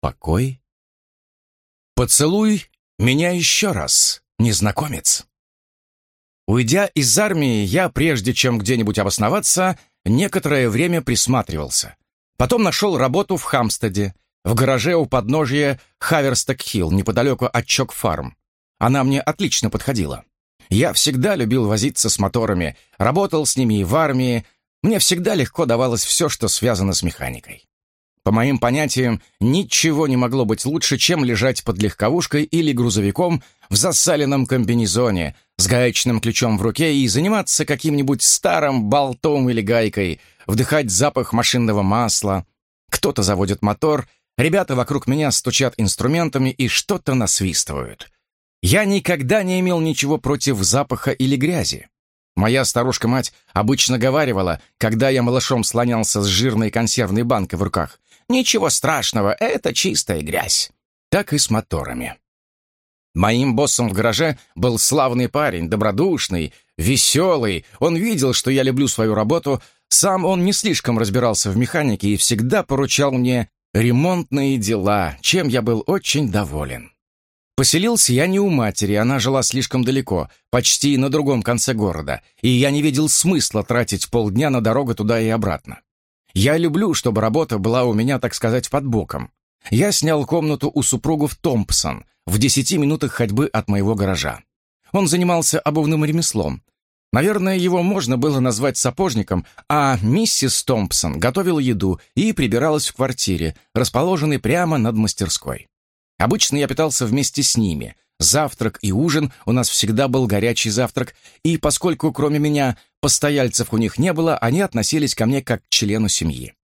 покой. Поцелуй меня еще раз, незнакомец. Уйдя из армии, я, прежде чем где-нибудь обосноваться, некоторое время присматривался. Потом нашел работу в Хамстеде, в гараже у подножия Хаверсток-Хилл, неподалеку от Чок-Фарм. Она мне отлично подходила. Я всегда любил возиться с моторами, работал с ними и в армии. Мне всегда легко давалось все, что связано с механикой. По моим понятиям, ничего не могло быть лучше, чем лежать под легковушкой или грузовиком в засаленном комбинезоне с гаечным ключом в руке и заниматься каким-нибудь старым болтом или гайкой, вдыхать запах машинного масла. Кто-то заводит мотор, ребята вокруг меня стучат инструментами и что-то насвистывают. Я никогда не имел ничего против запаха или грязи. Моя старушка-мать обычно говаривала, когда я малышом слонялся с жирной консервной банкой в руках, «Ничего страшного, это чистая грязь». Так и с моторами. Моим боссом в гараже был славный парень, добродушный, веселый. Он видел, что я люблю свою работу. Сам он не слишком разбирался в механике и всегда поручал мне ремонтные дела, чем я был очень доволен. Поселился я не у матери, она жила слишком далеко, почти на другом конце города, и я не видел смысла тратить полдня на дорогу туда и обратно. Я люблю, чтобы работа была у меня, так сказать, под боком. Я снял комнату у супругов Томпсон в десяти минутах ходьбы от моего гаража. Он занимался обувным ремеслом. Наверное, его можно было назвать сапожником, а миссис Томпсон готовила еду и прибиралась в квартире, расположенной прямо над мастерской. Обычно я питался вместе с ними. Завтрак и ужин у нас всегда был горячий завтрак, и поскольку кроме меня постояльцев у них не было, они относились ко мне как к члену семьи.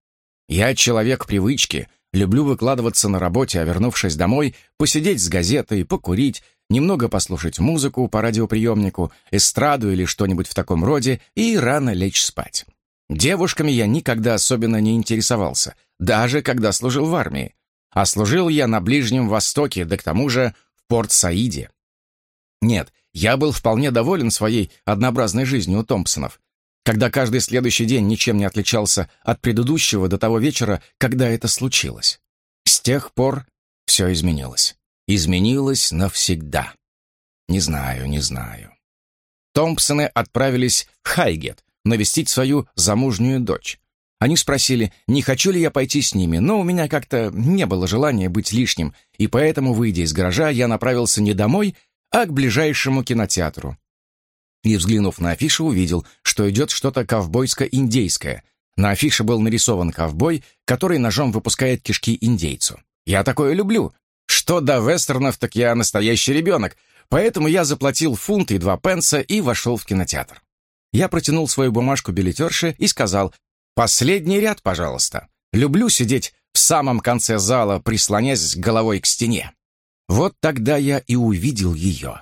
Я человек привычки, люблю выкладываться на работе, а вернувшись домой, посидеть с газетой, покурить, немного послушать музыку по радиоприемнику, эстраду или что-нибудь в таком роде и рано лечь спать. Девушками я никогда особенно не интересовался, даже когда служил в армии а служил я на Ближнем Востоке, да к тому же в Порт-Саиде. Нет, я был вполне доволен своей однообразной жизнью у Томпсонов, когда каждый следующий день ничем не отличался от предыдущего до того вечера, когда это случилось. С тех пор все изменилось. Изменилось навсегда. Не знаю, не знаю. Томпсоны отправились в Хайгет навестить свою замужнюю дочь. Они спросили, не хочу ли я пойти с ними, но у меня как-то не было желания быть лишним, и поэтому, выйдя из гаража, я направился не домой, а к ближайшему кинотеатру. И, взглянув на афишу, увидел, что идет что-то ковбойско-индейское. На афише был нарисован ковбой, который ножом выпускает кишки индейцу. Я такое люблю. Что до вестернов, так я настоящий ребенок, поэтому я заплатил фунт и два пенса и вошел в кинотеатр. Я протянул свою бумажку билетерше и сказал, Последний ряд, пожалуйста. Люблю сидеть в самом конце зала, прислонясь головой к стене. Вот тогда я и увидел ее.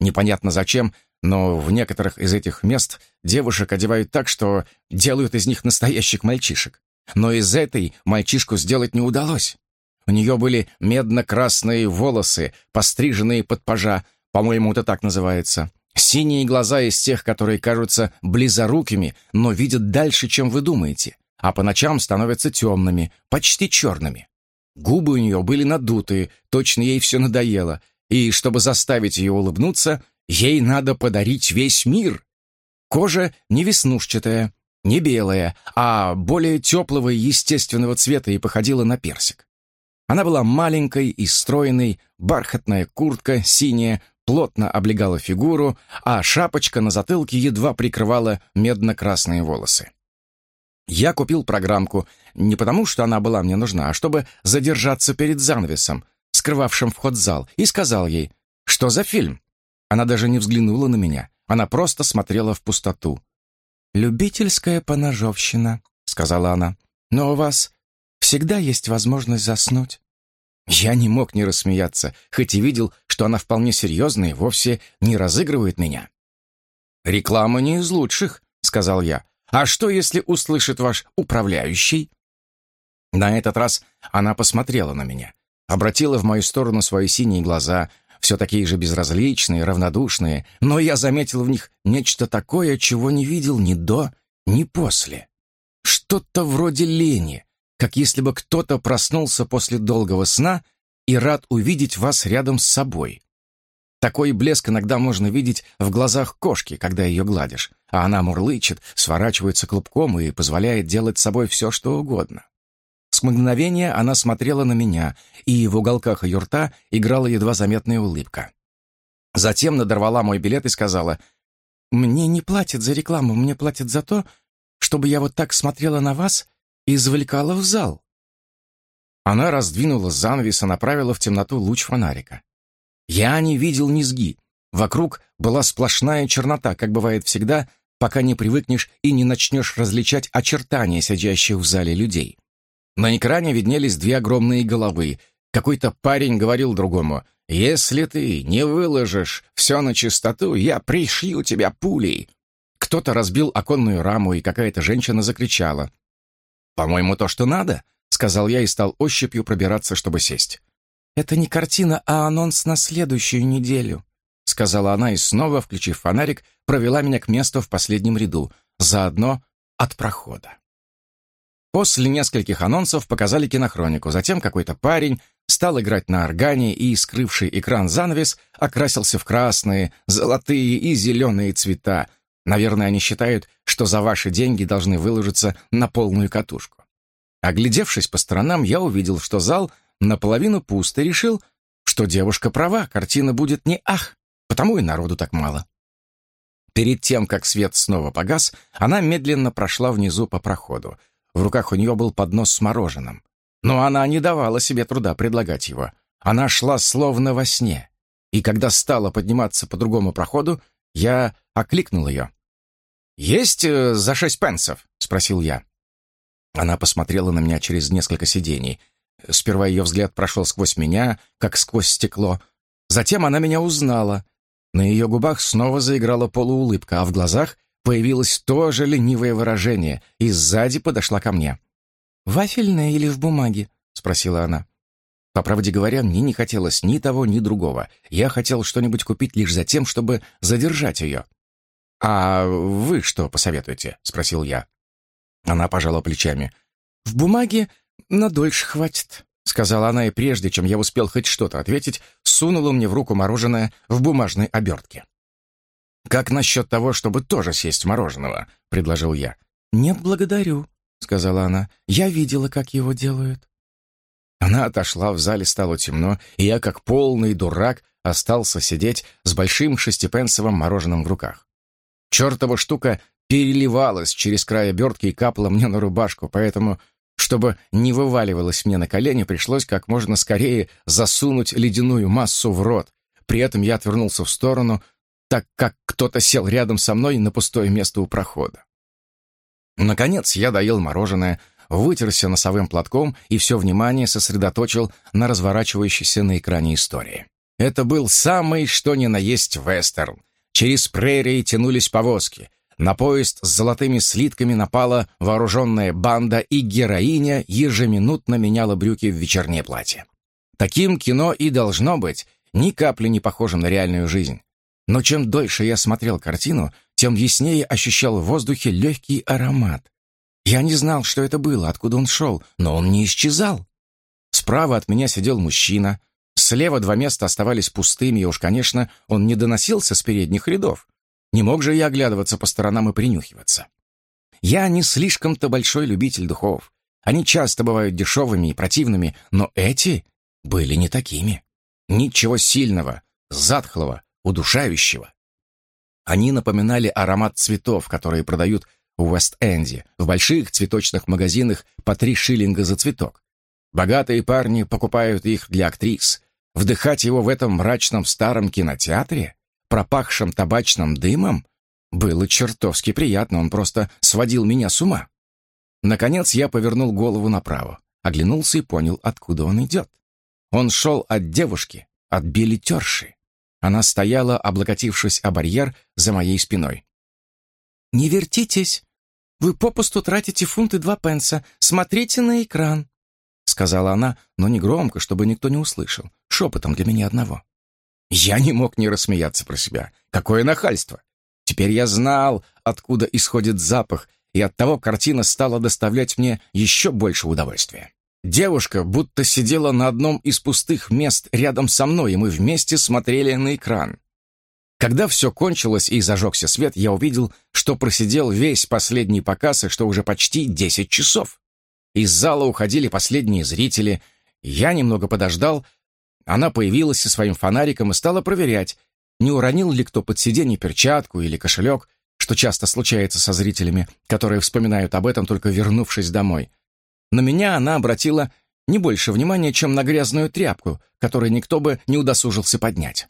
Непонятно зачем, но в некоторых из этих мест девушек одевают так, что делают из них настоящих мальчишек. Но из этой мальчишку сделать не удалось. У нее были медно-красные волосы, постриженные под пажа, по-моему, это так называется. Синие глаза из тех, которые кажутся близорукими, но видят дальше, чем вы думаете, а по ночам становятся темными, почти черными. Губы у нее были надутые, точно ей все надоело, и чтобы заставить ее улыбнуться, ей надо подарить весь мир. Кожа не веснушчатая, не белая, а более теплого и естественного цвета и походила на персик. Она была маленькой и стройной, бархатная куртка синяя, плотно облегала фигуру, а шапочка на затылке едва прикрывала медно-красные волосы. Я купил программку не потому, что она была мне нужна, а чтобы задержаться перед занавесом, скрывавшим вход в зал, и сказал ей, что за фильм. Она даже не взглянула на меня, она просто смотрела в пустоту. «Любительская поножовщина», — сказала она, — «но у вас всегда есть возможность заснуть». Я не мог не рассмеяться, хоть и видел, что она вполне серьезная и вовсе не разыгрывает меня. «Реклама не из лучших», — сказал я. «А что, если услышит ваш управляющий?» На этот раз она посмотрела на меня, обратила в мою сторону свои синие глаза, все такие же безразличные, равнодушные, но я заметил в них нечто такое, чего не видел ни до, ни после. Что-то вроде лени, как если бы кто-то проснулся после долгого сна и рад увидеть вас рядом с собой. Такой блеск иногда можно видеть в глазах кошки, когда ее гладишь, а она мурлычет, сворачивается клубком и позволяет делать с собой все, что угодно. С мгновения она смотрела на меня, и в уголках ее рта играла едва заметная улыбка. Затем надорвала мой билет и сказала, «Мне не платят за рекламу, мне платят за то, чтобы я вот так смотрела на вас и завлекала в зал». Она раздвинула занавес и направила в темноту луч фонарика. Я не видел низги. Вокруг была сплошная чернота, как бывает всегда, пока не привыкнешь и не начнешь различать очертания сидящих в зале людей. На экране виднелись две огромные головы. Какой-то парень говорил другому, «Если ты не выложишь все на чистоту, я пришью тебя пулей». Кто-то разбил оконную раму, и какая-то женщина закричала. «По-моему, то, что надо», — сказал я и стал ощупью пробираться, чтобы сесть. «Это не картина, а анонс на следующую неделю», сказала она и снова, включив фонарик, провела меня к месту в последнем ряду, заодно от прохода. После нескольких анонсов показали кинохронику, затем какой-то парень стал играть на органе и, скрывший экран занавес, окрасился в красные, золотые и зеленые цвета. Наверное, они считают, что за ваши деньги должны выложиться на полную катушку. Оглядевшись по сторонам, я увидел, что зал — наполовину пуст и решил, что девушка права, картина будет не ах, потому и народу так мало. Перед тем, как свет снова погас, она медленно прошла внизу по проходу. В руках у нее был поднос с мороженым. Но она не давала себе труда предлагать его. Она шла словно во сне. И когда стала подниматься по другому проходу, я окликнул ее. «Есть э, за шесть пенсов?» — спросил я. Она посмотрела на меня через несколько сидений — Сперва ее взгляд прошел сквозь меня, как сквозь стекло. Затем она меня узнала. На ее губах снова заиграла полуулыбка, а в глазах появилось то же ленивое выражение, и сзади подошла ко мне. «Вафельное или в бумаге?» — спросила она. По правде говоря, мне не хотелось ни того, ни другого. Я хотел что-нибудь купить лишь за тем, чтобы задержать ее. «А вы что посоветуете?» — спросил я. Она пожала плечами. «В бумаге «На дольше хватит», — сказала она, и прежде чем я успел хоть что-то ответить, сунула мне в руку мороженое в бумажной обертке. «Как насчет того, чтобы тоже съесть мороженого?» — предложил я. «Нет, благодарю», — сказала она. «Я видела, как его делают». Она отошла, в зале стало темно, и я, как полный дурак, остался сидеть с большим шестипенсовым мороженым в руках. Чертова штука переливалась через край обертки и капала мне на рубашку, поэтому чтобы не вываливалось мне на колени, пришлось как можно скорее засунуть ледяную массу в рот. При этом я отвернулся в сторону, так как кто-то сел рядом со мной на пустое место у прохода. Наконец я доел мороженое, вытерся носовым платком и все внимание сосредоточил на разворачивающейся на экране истории. Это был самый что ни на есть вестерн. Через прерии тянулись повозки, на поезд с золотыми слитками напала вооруженная банда, и героиня ежеминутно меняла брюки в вечернее платье. Таким кино и должно быть, ни капли не похожим на реальную жизнь. Но чем дольше я смотрел картину, тем яснее ощущал в воздухе легкий аромат. Я не знал, что это было, откуда он шел, но он не исчезал. Справа от меня сидел мужчина, слева два места оставались пустыми, и уж, конечно, он не доносился с передних рядов. Не мог же я оглядываться по сторонам и принюхиваться. Я не слишком-то большой любитель духов. Они часто бывают дешевыми и противными, но эти были не такими. Ничего сильного, затхлого, удушающего. Они напоминали аромат цветов, которые продают в Уэст-Энде, в больших цветочных магазинах по три шиллинга за цветок. Богатые парни покупают их для актрис. Вдыхать его в этом мрачном старом кинотеатре? Пропахшим табачным дымом, было чертовски приятно, он просто сводил меня с ума. Наконец я повернул голову направо, оглянулся и понял, откуда он идет. Он шел от девушки, от билетерши. Она стояла, облокотившись о барьер за моей спиной. «Не вертитесь! Вы попусту тратите фунты два пенса. Смотрите на экран!» Сказала она, но не громко, чтобы никто не услышал, шепотом для меня одного. Я не мог не рассмеяться про себя. Какое нахальство! Теперь я знал, откуда исходит запах, и оттого картина стала доставлять мне еще больше удовольствия. Девушка будто сидела на одном из пустых мест рядом со мной, и мы вместе смотрели на экран. Когда все кончилось и зажегся свет, я увидел, что просидел весь последний показ и что уже почти 10 часов. Из зала уходили последние зрители. Я немного подождал. Она появилась со своим фонариком и стала проверять, не уронил ли кто под сиденье перчатку или кошелек, что часто случается со зрителями, которые вспоминают об этом, только вернувшись домой. На меня она обратила не больше внимания, чем на грязную тряпку, которую никто бы не удосужился поднять.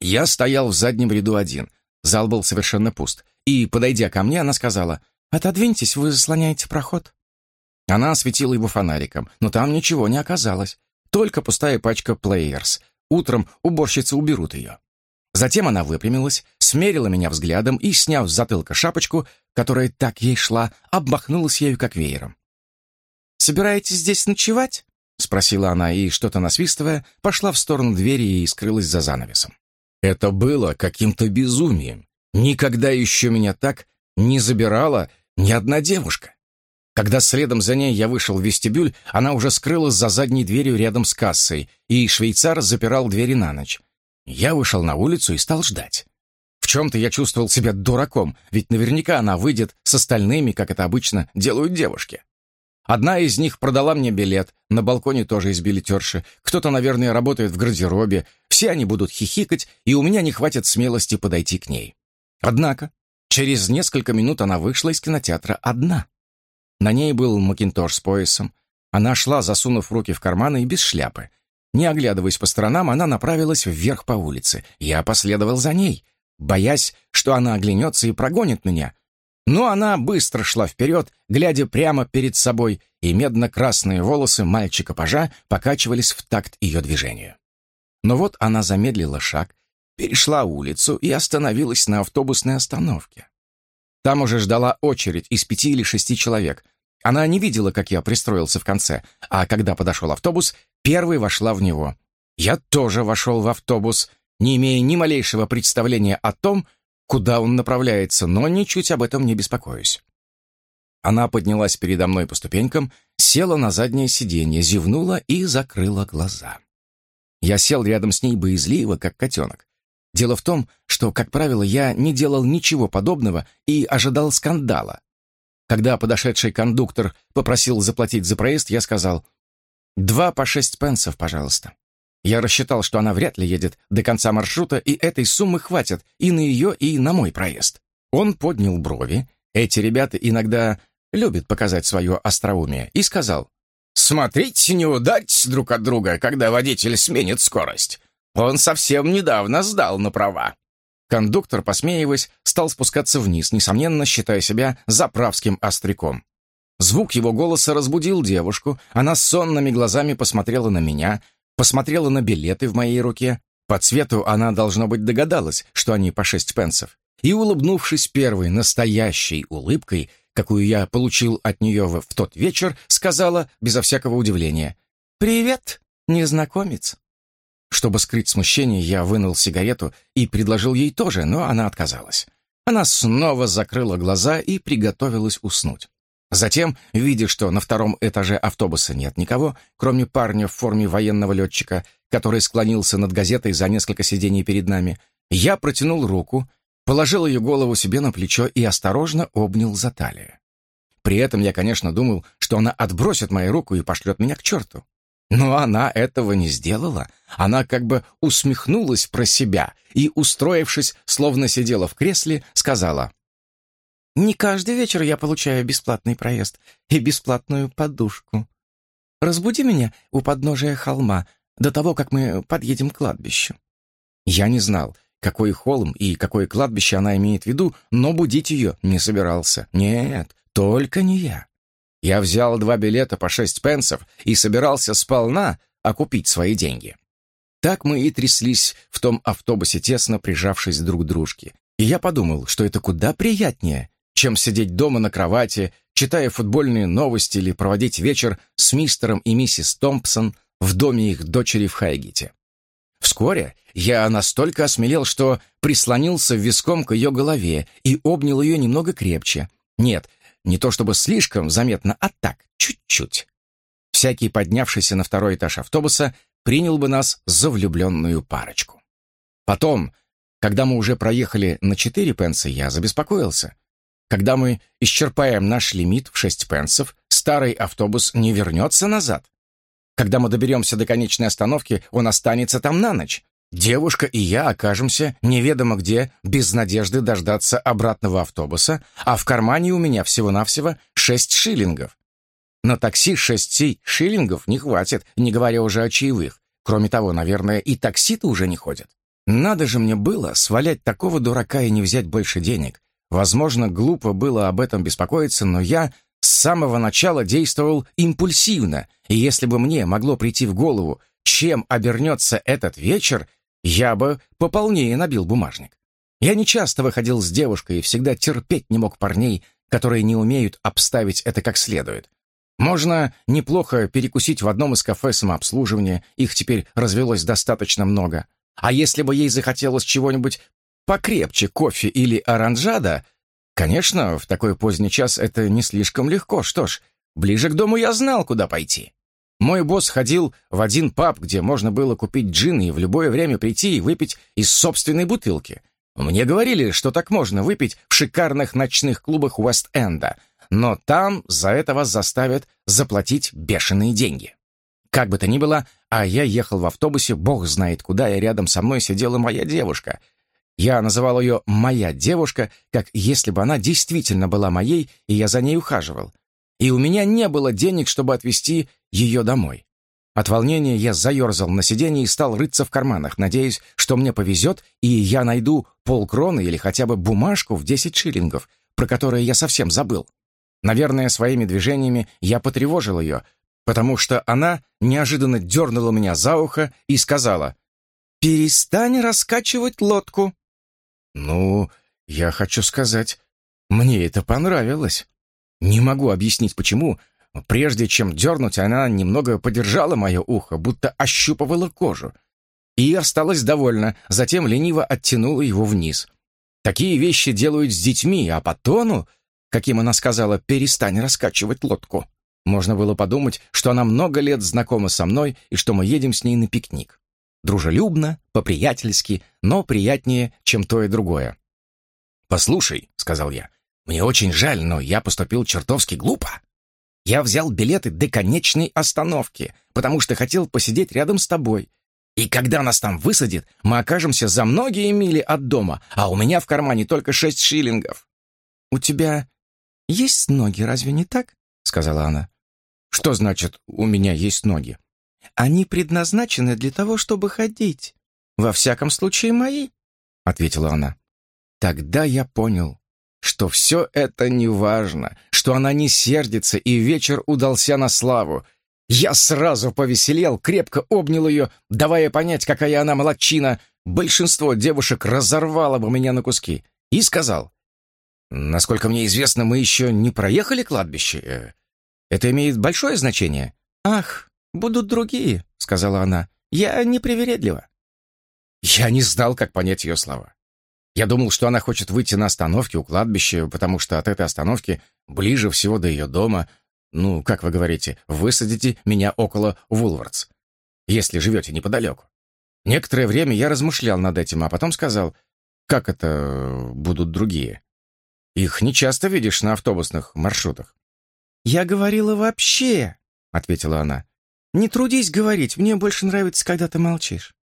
Я стоял в заднем ряду один. Зал был совершенно пуст. И, подойдя ко мне, она сказала, «Отодвиньтесь, вы заслоняете проход». Она осветила его фонариком, но там ничего не оказалось. Только пустая пачка «Плеерс». Утром уборщицы уберут ее. Затем она выпрямилась, смерила меня взглядом и, сняв с затылка шапочку, которая так ей шла, обмахнулась ею как веером. «Собираетесь здесь ночевать?» — спросила она и, что-то насвистывая, пошла в сторону двери и скрылась за занавесом. Это было каким-то безумием. Никогда еще меня так не забирала ни одна девушка. Когда следом за ней я вышел в вестибюль, она уже скрылась за задней дверью рядом с кассой, и швейцар запирал двери на ночь. Я вышел на улицу и стал ждать. В чем-то я чувствовал себя дураком, ведь наверняка она выйдет с остальными, как это обычно делают девушки. Одна из них продала мне билет, на балконе тоже из билетерши. Кто-то, наверное, работает в гардеробе. Все они будут хихикать, и у меня не хватит смелости подойти к ней. Однако, через несколько минут она вышла из кинотеатра одна. На ней был макинтош с поясом. Она шла, засунув руки в карманы и без шляпы. Не оглядываясь по сторонам, она направилась вверх по улице. Я последовал за ней, боясь, что она оглянется и прогонит меня, но она быстро шла вперед, глядя прямо перед собой, и медно-красные волосы мальчика-пажа покачивались в такт ее движению. Но вот она замедлила шаг, перешла улицу и остановилась на автобусной остановке. Там уже ждала очередь из пяти или шести человек. Она не видела, как я пристроился в конце, а когда подошел автобус, первой вошла в него. Я тоже вошел в автобус, не имея ни малейшего представления о том, куда он направляется, но ничуть об этом не беспокоюсь. Она поднялась передо мной по ступенькам, села на заднее сиденье, зевнула и закрыла глаза. Я сел рядом с ней боязливо, как котенок. Дело в том, что, как правило, я не делал ничего подобного и ожидал скандала. Когда подошедший кондуктор попросил заплатить за проезд, я сказал «Два по шесть пенсов, пожалуйста». Я рассчитал, что она вряд ли едет до конца маршрута, и этой суммы хватит и на ее, и на мой проезд. Он поднял брови, эти ребята иногда любят показать свое остроумие, и сказал, «Смотрите, не ударьтесь друг от друга, когда водитель сменит скорость. Он совсем недавно сдал на права». Кондуктор, посмеиваясь, стал спускаться вниз, несомненно считая себя заправским остряком. Звук его голоса разбудил девушку, она сонными глазами посмотрела на меня, посмотрела на билеты в моей руке. По цвету она, должно быть, догадалась, что они по шесть пенсов. И, улыбнувшись первой настоящей улыбкой, какую я получил от нее в, тот вечер, сказала, безо всякого удивления, «Привет, незнакомец». Чтобы скрыть смущение, я вынул сигарету и предложил ей тоже, но она отказалась. Она снова закрыла глаза и приготовилась уснуть. Затем, видя, что на втором этаже автобуса нет никого, кроме парня в форме военного летчика, который склонился над газетой за несколько сидений перед нами, я протянул руку, положил ее голову себе на плечо и осторожно обнял за талию. При этом я, конечно, думал, что она отбросит мою руку и пошлет меня к черту. Но она этого не сделала. Она как бы усмехнулась про себя и, устроившись, словно сидела в кресле, сказала не каждый вечер я получаю бесплатный проезд и бесплатную подушку. Разбуди меня у подножия холма до того, как мы подъедем к кладбищу». Я не знал, какой холм и какое кладбище она имеет в виду, но будить ее не собирался. Нет, только не я. Я взял два билета по шесть пенсов и собирался сполна окупить свои деньги. Так мы и тряслись в том автобусе, тесно прижавшись друг к дружке. И я подумал, что это куда приятнее, чем сидеть дома на кровати, читая футбольные новости или проводить вечер с мистером и миссис Томпсон в доме их дочери в Хайгите. Вскоре я настолько осмелел, что прислонился виском к ее голове и обнял ее немного крепче. Нет, Не то чтобы слишком заметно, а так, чуть-чуть. Всякий поднявшийся на второй этаж автобуса принял бы нас за влюбленную парочку. Потом, когда мы уже проехали на четыре пенса, я забеспокоился. Когда мы исчерпаем наш лимит в шесть пенсов, старый автобус не вернется назад. Когда мы доберемся до конечной остановки, он останется там на ночь. Девушка и я окажемся неведомо где, без надежды дождаться обратного автобуса, а в кармане у меня всего-навсего шесть шиллингов. На такси шести шиллингов не хватит, не говоря уже о чаевых. Кроме того, наверное, и такси-то уже не ходят. Надо же мне было свалять такого дурака и не взять больше денег. Возможно, глупо было об этом беспокоиться, но я с самого начала действовал импульсивно, и если бы мне могло прийти в голову, чем обернется этот вечер, я бы пополнее набил бумажник. Я не часто выходил с девушкой и всегда терпеть не мог парней, которые не умеют обставить это как следует. Можно неплохо перекусить в одном из кафе самообслуживания, их теперь развелось достаточно много. А если бы ей захотелось чего-нибудь покрепче, кофе или оранжада, конечно, в такой поздний час это не слишком легко. Что ж, ближе к дому я знал, куда пойти. Мой босс ходил в один паб, где можно было купить джин и в любое время прийти и выпить из собственной бутылки. Мне говорили, что так можно выпить в шикарных ночных клубах Уэст-Энда, но там за это вас заставят заплатить бешеные деньги. Как бы то ни было, а я ехал в автобусе, бог знает куда, и рядом со мной сидела моя девушка. Я называл ее «моя девушка», как если бы она действительно была моей, и я за ней ухаживал. И у меня не было денег, чтобы отвезти ее домой. От волнения я заерзал на сиденье и стал рыться в карманах, надеясь, что мне повезет, и я найду полкроны или хотя бы бумажку в 10 шиллингов, про которые я совсем забыл. Наверное, своими движениями я потревожил ее, потому что она неожиданно дернула меня за ухо и сказала «Перестань раскачивать лодку». Ну, я хочу сказать, мне это понравилось. Не могу объяснить, почему. Прежде чем дернуть, она немного подержала мое ухо, будто ощупывала кожу. И осталась довольна, затем лениво оттянула его вниз. Такие вещи делают с детьми, а по тону каким она сказала «перестань раскачивать лодку». Можно было подумать, что она много лет знакома со мной и что мы едем с ней на пикник. Дружелюбно, по-приятельски, но приятнее, чем то и другое. «Послушай», — сказал я, — «мне очень жаль, но я поступил чертовски глупо. Я взял билеты до конечной остановки, потому что хотел посидеть рядом с тобой. И когда нас там высадит, мы окажемся за многие мили от дома, а у меня в кармане только шесть шиллингов». «У тебя «Есть ноги, разве не так?» — сказала она. «Что значит «у меня есть ноги»?» «Они предназначены для того, чтобы ходить. Во всяком случае, мои», — ответила она. Тогда я понял, что все это не важно, что она не сердится, и вечер удался на славу. Я сразу повеселел, крепко обнял ее, давая понять, какая она молодчина. Большинство девушек разорвало бы меня на куски. И сказал, Насколько мне известно, мы еще не проехали кладбище. Э, это имеет большое значение? Ах, будут другие, сказала она. Я непривередлива. Я не знал, как понять ее слова. Я думал, что она хочет выйти на остановке у кладбища, потому что от этой остановки ближе всего до ее дома. Ну, как вы говорите, высадите меня около Вулвардс, если живете неподалеку. Некоторое время я размышлял над этим, а потом сказал, как это будут другие. Их не часто видишь на автобусных маршрутах. «Я говорила вообще», — ответила она. «Не трудись говорить, мне больше нравится, когда ты молчишь».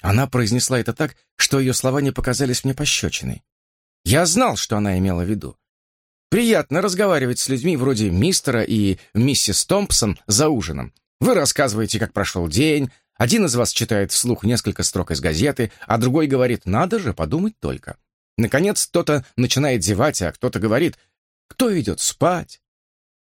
Она произнесла это так, что ее слова не показались мне пощечиной. Я знал, что она имела в виду. Приятно разговаривать с людьми вроде мистера и миссис Томпсон за ужином. Вы рассказываете, как прошел день, один из вас читает вслух несколько строк из газеты, а другой говорит «надо же, подумать только». Наконец, кто-то начинает зевать, а кто-то говорит, кто идет спать.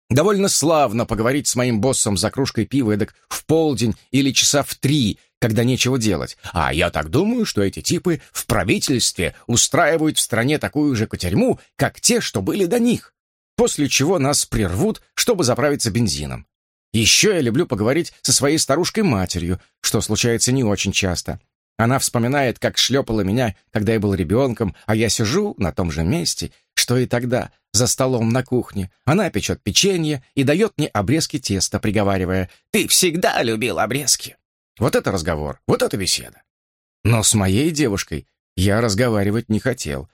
Довольно славно поговорить с моим боссом за кружкой пива эдак в полдень или часа в три, когда нечего делать. А я так думаю, что эти типы в правительстве устраивают в стране такую же кутерьму, как те, что были до них. После чего нас прервут, чтобы заправиться бензином. Еще я люблю поговорить со своей старушкой-матерью, что случается не очень часто. Она вспоминает, как шлепала меня, когда я был ребенком, а я сижу на том же месте, что и тогда, за столом на кухне. Она печет печенье и дает мне обрезки теста, приговаривая «Ты всегда любил обрезки». Вот это разговор, вот это беседа. Но с моей девушкой я разговаривать не хотел.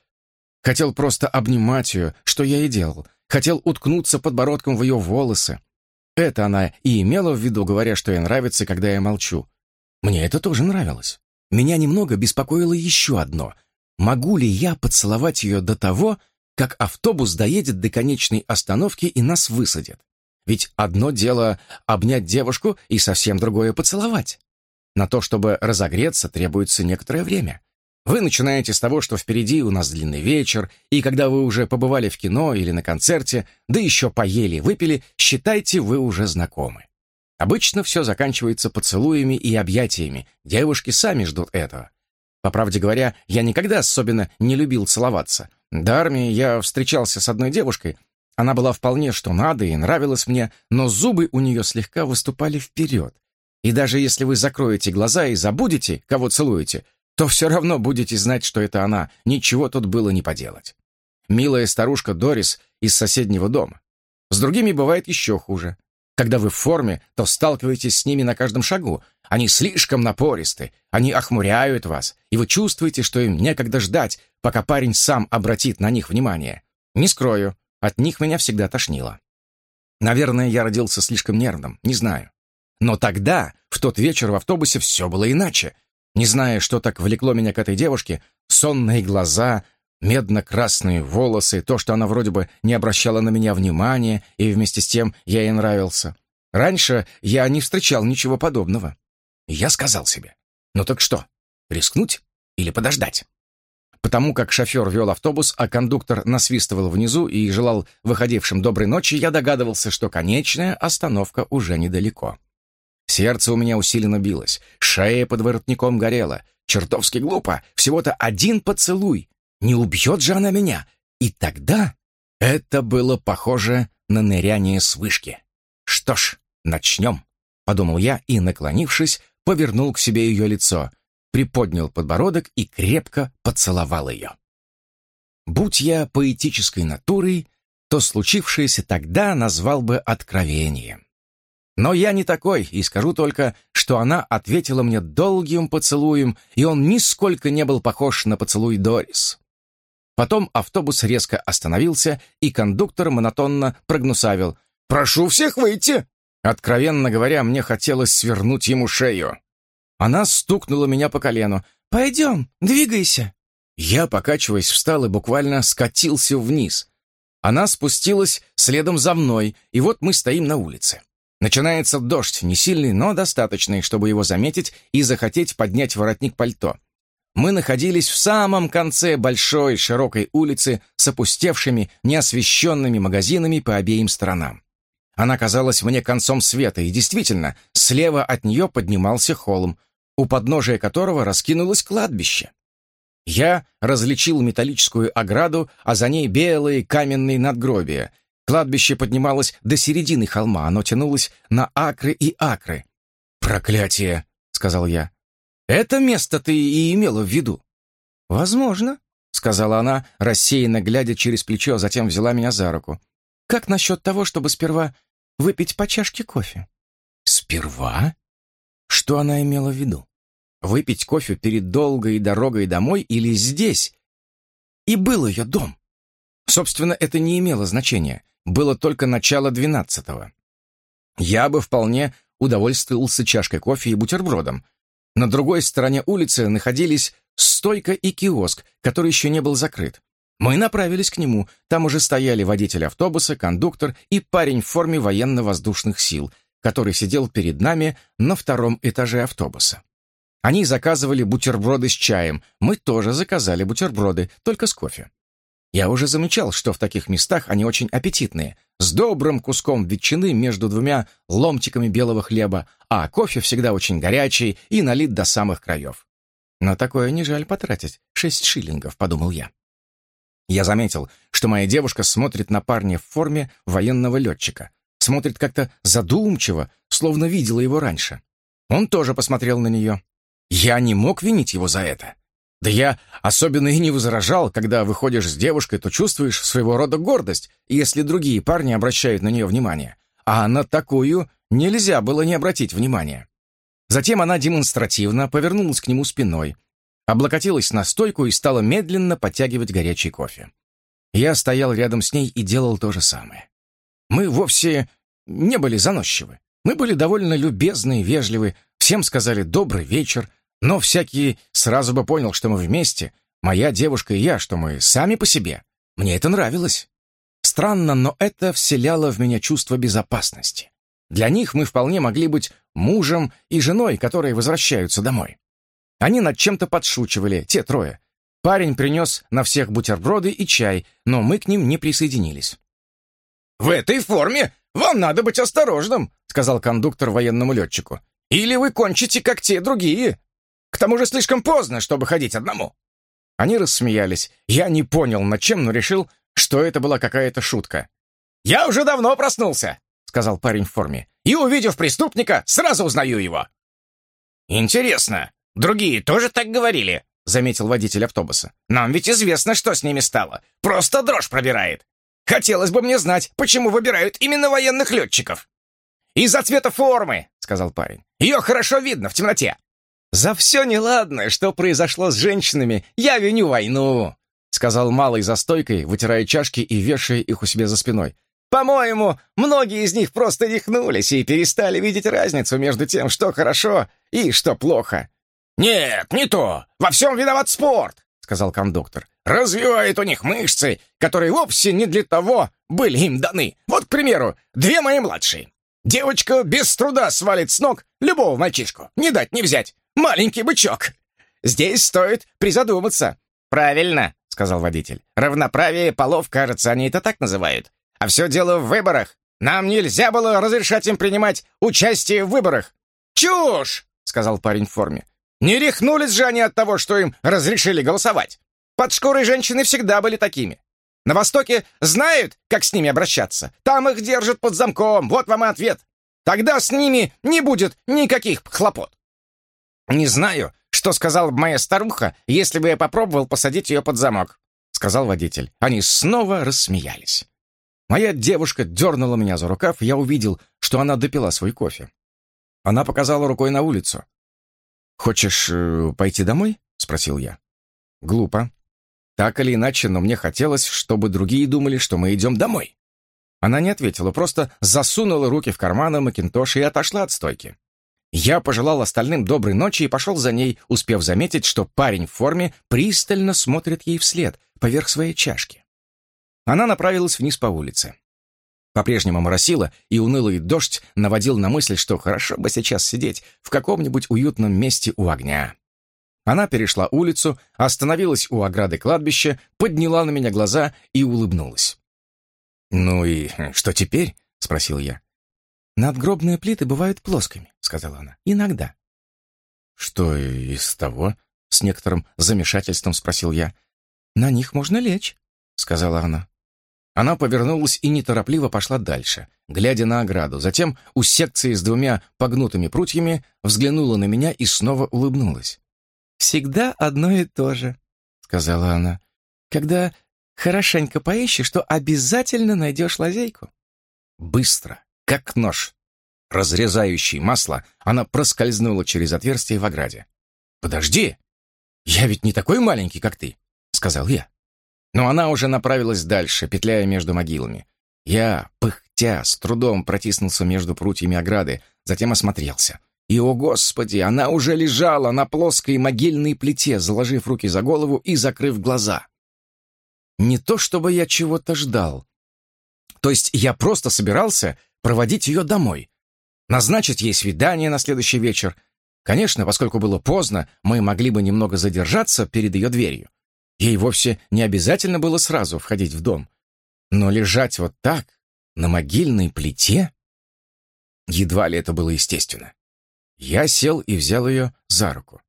Хотел просто обнимать ее, что я и делал. Хотел уткнуться подбородком в ее волосы. Это она и имела в виду, говоря, что ей нравится, когда я молчу. Мне это тоже нравилось. Меня немного беспокоило еще одно. Могу ли я поцеловать ее до того, как автобус доедет до конечной остановки и нас высадят? Ведь одно дело обнять девушку и совсем другое поцеловать. На то, чтобы разогреться, требуется некоторое время. Вы начинаете с того, что впереди у нас длинный вечер, и когда вы уже побывали в кино или на концерте, да еще поели выпили, считайте, вы уже знакомы. Обычно все заканчивается поцелуями и объятиями, девушки сами ждут этого. По правде говоря, я никогда особенно не любил целоваться. До армии я встречался с одной девушкой, она была вполне что надо и нравилась мне, но зубы у нее слегка выступали вперед. И даже если вы закроете глаза и забудете, кого целуете, то все равно будете знать, что это она. Ничего тут было не поделать. Милая старушка Дорис из соседнего дома. С другими бывает еще хуже. Когда вы в форме, то сталкиваетесь с ними на каждом шагу. Они слишком напористы, они охмуряют вас, и вы чувствуете, что им некогда ждать, пока парень сам обратит на них внимание. Не скрою, от них меня всегда тошнило. Наверное, я родился слишком нервным, не знаю. Но тогда, в тот вечер в автобусе, все было иначе. Не зная, что так влекло меня к этой девушке, сонные глаза, медно-красные волосы, то, что она вроде бы не обращала на меня внимания, и вместе с тем я ей нравился. Раньше я не встречал ничего подобного. я сказал себе, ну так что, рискнуть или подождать? Потому как шофер вел автобус, а кондуктор насвистывал внизу и желал выходившим доброй ночи, я догадывался, что конечная остановка уже недалеко. Сердце у меня усиленно билось, шея под воротником горела. Чертовски глупо, всего-то один поцелуй. Не убьет же она меня. И тогда это было похоже на ныряние с вышки. Что ж, начнем, подумал я и, наклонившись, повернул к себе ее лицо, приподнял подбородок и крепко поцеловал ее. Будь я поэтической натурой, то случившееся тогда назвал бы откровением. Но я не такой, и скажу только, что она ответила мне долгим поцелуем, и он нисколько не был похож на поцелуй Дорис. Потом автобус резко остановился, и кондуктор монотонно прогнусавил. «Прошу всех выйти!» Откровенно говоря, мне хотелось свернуть ему шею. Она стукнула меня по колену. «Пойдем, двигайся!» Я, покачиваясь, встал и буквально скатился вниз. Она спустилась следом за мной, и вот мы стоим на улице. Начинается дождь, не сильный, но достаточный, чтобы его заметить и захотеть поднять воротник пальто. Мы находились в самом конце большой широкой улицы с опустевшими, неосвещенными магазинами по обеим сторонам. Она казалась мне концом света, и действительно, слева от нее поднимался холм, у подножия которого раскинулось кладбище. Я различил металлическую ограду, а за ней белые каменные надгробия — Кладбище поднималось до середины холма, оно тянулось на акры и акры. «Проклятие!» — сказал я. «Это место ты и имела в виду?» «Возможно», — сказала она, рассеянно глядя через плечо, а затем взяла меня за руку. «Как насчет того, чтобы сперва выпить по чашке кофе?» «Сперва?» Что она имела в виду? Выпить кофе перед долгой дорогой домой или здесь? И был ее дом. Собственно, это не имело значения было только начало двенадцатого. Я бы вполне удовольствовался чашкой кофе и бутербродом. На другой стороне улицы находились стойка и киоск, который еще не был закрыт. Мы направились к нему. Там уже стояли водитель автобуса, кондуктор и парень в форме военно-воздушных сил, который сидел перед нами на втором этаже автобуса. Они заказывали бутерброды с чаем. Мы тоже заказали бутерброды, только с кофе. Я уже замечал, что в таких местах они очень аппетитные, с добрым куском ветчины между двумя ломтиками белого хлеба, а кофе всегда очень горячий и налит до самых краев. «На такое не жаль потратить. Шесть шиллингов», — подумал я. Я заметил, что моя девушка смотрит на парня в форме военного летчика. Смотрит как-то задумчиво, словно видела его раньше. Он тоже посмотрел на нее. Я не мог винить его за это. Да я особенно и не возражал, когда выходишь с девушкой, то чувствуешь своего рода гордость, если другие парни обращают на нее внимание. А на такую нельзя было не обратить внимания. Затем она демонстративно повернулась к нему спиной, облокотилась на стойку и стала медленно подтягивать горячий кофе. Я стоял рядом с ней и делал то же самое. Мы вовсе не были заносчивы. Мы были довольно любезны и вежливы, всем сказали «добрый вечер», но всякий сразу бы понял, что мы вместе, моя девушка и я, что мы сами по себе. Мне это нравилось. Странно, но это вселяло в меня чувство безопасности. Для них мы вполне могли быть мужем и женой, которые возвращаются домой. Они над чем-то подшучивали, те трое. Парень принес на всех бутерброды и чай, но мы к ним не присоединились. «В этой форме вам надо быть осторожным», сказал кондуктор военному летчику. «Или вы кончите, как те другие. К тому же слишком поздно, чтобы ходить одному». Они рассмеялись. Я не понял, над чем, но решил, что это была какая-то шутка. «Я уже давно проснулся», — сказал парень в форме. «И, увидев преступника, сразу узнаю его». «Интересно, другие тоже так говорили?» — заметил водитель автобуса. «Нам ведь известно, что с ними стало. Просто дрожь пробирает. Хотелось бы мне знать, почему выбирают именно военных летчиков». «Из-за цвета формы», — сказал парень. «Ее хорошо видно в темноте». «За все неладное, что произошло с женщинами, я виню войну», — сказал малый за стойкой, вытирая чашки и вешая их у себя за спиной. «По-моему, многие из них просто рехнулись и перестали видеть разницу между тем, что хорошо и что плохо». «Нет, не то. Во всем виноват спорт», — сказал кондуктор. «Развивает у них мышцы, которые вовсе не для того были им даны. Вот, к примеру, две мои младшие. Девочка без труда свалит с ног любого мальчишку. Не дать не взять. Маленький бычок. Здесь стоит призадуматься. Правильно, сказал водитель. Равноправие полов, кажется, они это так называют. А все дело в выборах. Нам нельзя было разрешать им принимать участие в выборах. Чушь, сказал парень в форме. Не рехнулись же они от того, что им разрешили голосовать. Под шкурой женщины всегда были такими. На Востоке знают, как с ними обращаться. Там их держат под замком. Вот вам и ответ. Тогда с ними не будет никаких хлопот. Не знаю, что сказала бы моя старуха, если бы я попробовал посадить ее под замок, сказал водитель. Они снова рассмеялись. Моя девушка дернула меня за рукав, я увидел, что она допила свой кофе. Она показала рукой на улицу. «Хочешь э, пойти домой?» — спросил я. «Глупо. Так или иначе, но мне хотелось, чтобы другие думали, что мы идем домой. Она не ответила, просто засунула руки в карманы Макинтоша и отошла от стойки. Я пожелал остальным доброй ночи и пошел за ней, успев заметить, что парень в форме пристально смотрит ей вслед, поверх своей чашки. Она направилась вниз по улице. По-прежнему моросило, и унылый дождь наводил на мысль, что хорошо бы сейчас сидеть в каком-нибудь уютном месте у огня. Она перешла улицу, остановилась у ограды кладбища, подняла на меня глаза и улыбнулась. «Ну и что теперь?» — спросил я. «Надгробные плиты бывают плоскими», — сказала она. «Иногда». «Что из того?» — с некоторым замешательством спросил я. «На них можно лечь», — сказала она. Она повернулась и неторопливо пошла дальше, глядя на ограду. Затем у секции с двумя погнутыми прутьями взглянула на меня и снова улыбнулась всегда одно и то же», — сказала она. «Когда хорошенько поищешь, то обязательно найдешь лазейку». Быстро, как нож, разрезающий масло, она проскользнула через отверстие в ограде. «Подожди! Я ведь не такой маленький, как ты», — сказал я. Но она уже направилась дальше, петляя между могилами. Я, пыхтя, с трудом протиснулся между прутьями ограды, затем осмотрелся. И, о господи, она уже лежала на плоской могильной плите, заложив руки за голову и закрыв глаза. Не то чтобы я чего-то ждал. То есть я просто собирался проводить ее домой, назначить ей свидание на следующий вечер. Конечно, поскольку было поздно, мы могли бы немного задержаться перед ее дверью. Ей вовсе не обязательно было сразу входить в дом. Но лежать вот так, на могильной плите, едва ли это было естественно. Я сел и взял ее за руку.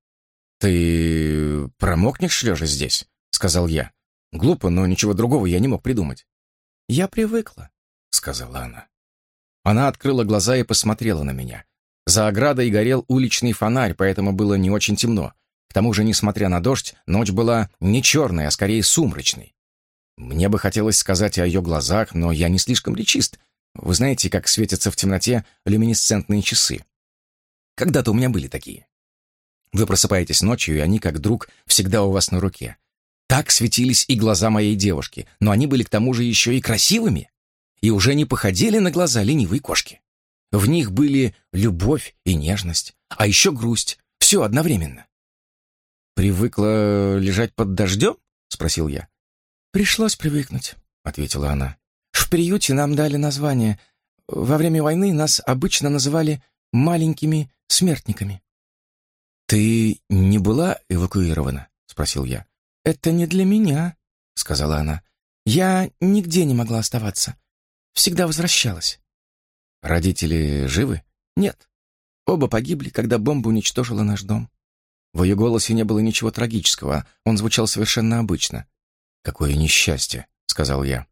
«Ты промокнешь лежа здесь?» — сказал я. Глупо, но ничего другого я не мог придумать. «Я привыкла», — сказала она. Она открыла глаза и посмотрела на меня. За оградой горел уличный фонарь, поэтому было не очень темно. К тому же, несмотря на дождь, ночь была не черной, а скорее сумрачной. Мне бы хотелось сказать о ее глазах, но я не слишком речист. Вы знаете, как светятся в темноте люминесцентные часы. Когда-то у меня были такие. Вы просыпаетесь ночью, и они, как друг, всегда у вас на руке. Так светились и глаза моей девушки, но они были к тому же еще и красивыми, и уже не походили на глаза ленивой кошки. В них были любовь и нежность, а еще грусть, все одновременно. «Привыкла лежать под дождем?» — спросил я. «Пришлось привыкнуть», — ответила она. «В приюте нам дали название. Во время войны нас обычно называли маленькими смертниками». «Ты не была эвакуирована?» — спросил я. «Это не для меня», — сказала она. «Я нигде не могла оставаться. Всегда возвращалась». «Родители живы?» «Нет. Оба погибли, когда бомба уничтожила наш дом». В ее голосе не было ничего трагического, он звучал совершенно обычно. «Какое несчастье», — сказал я.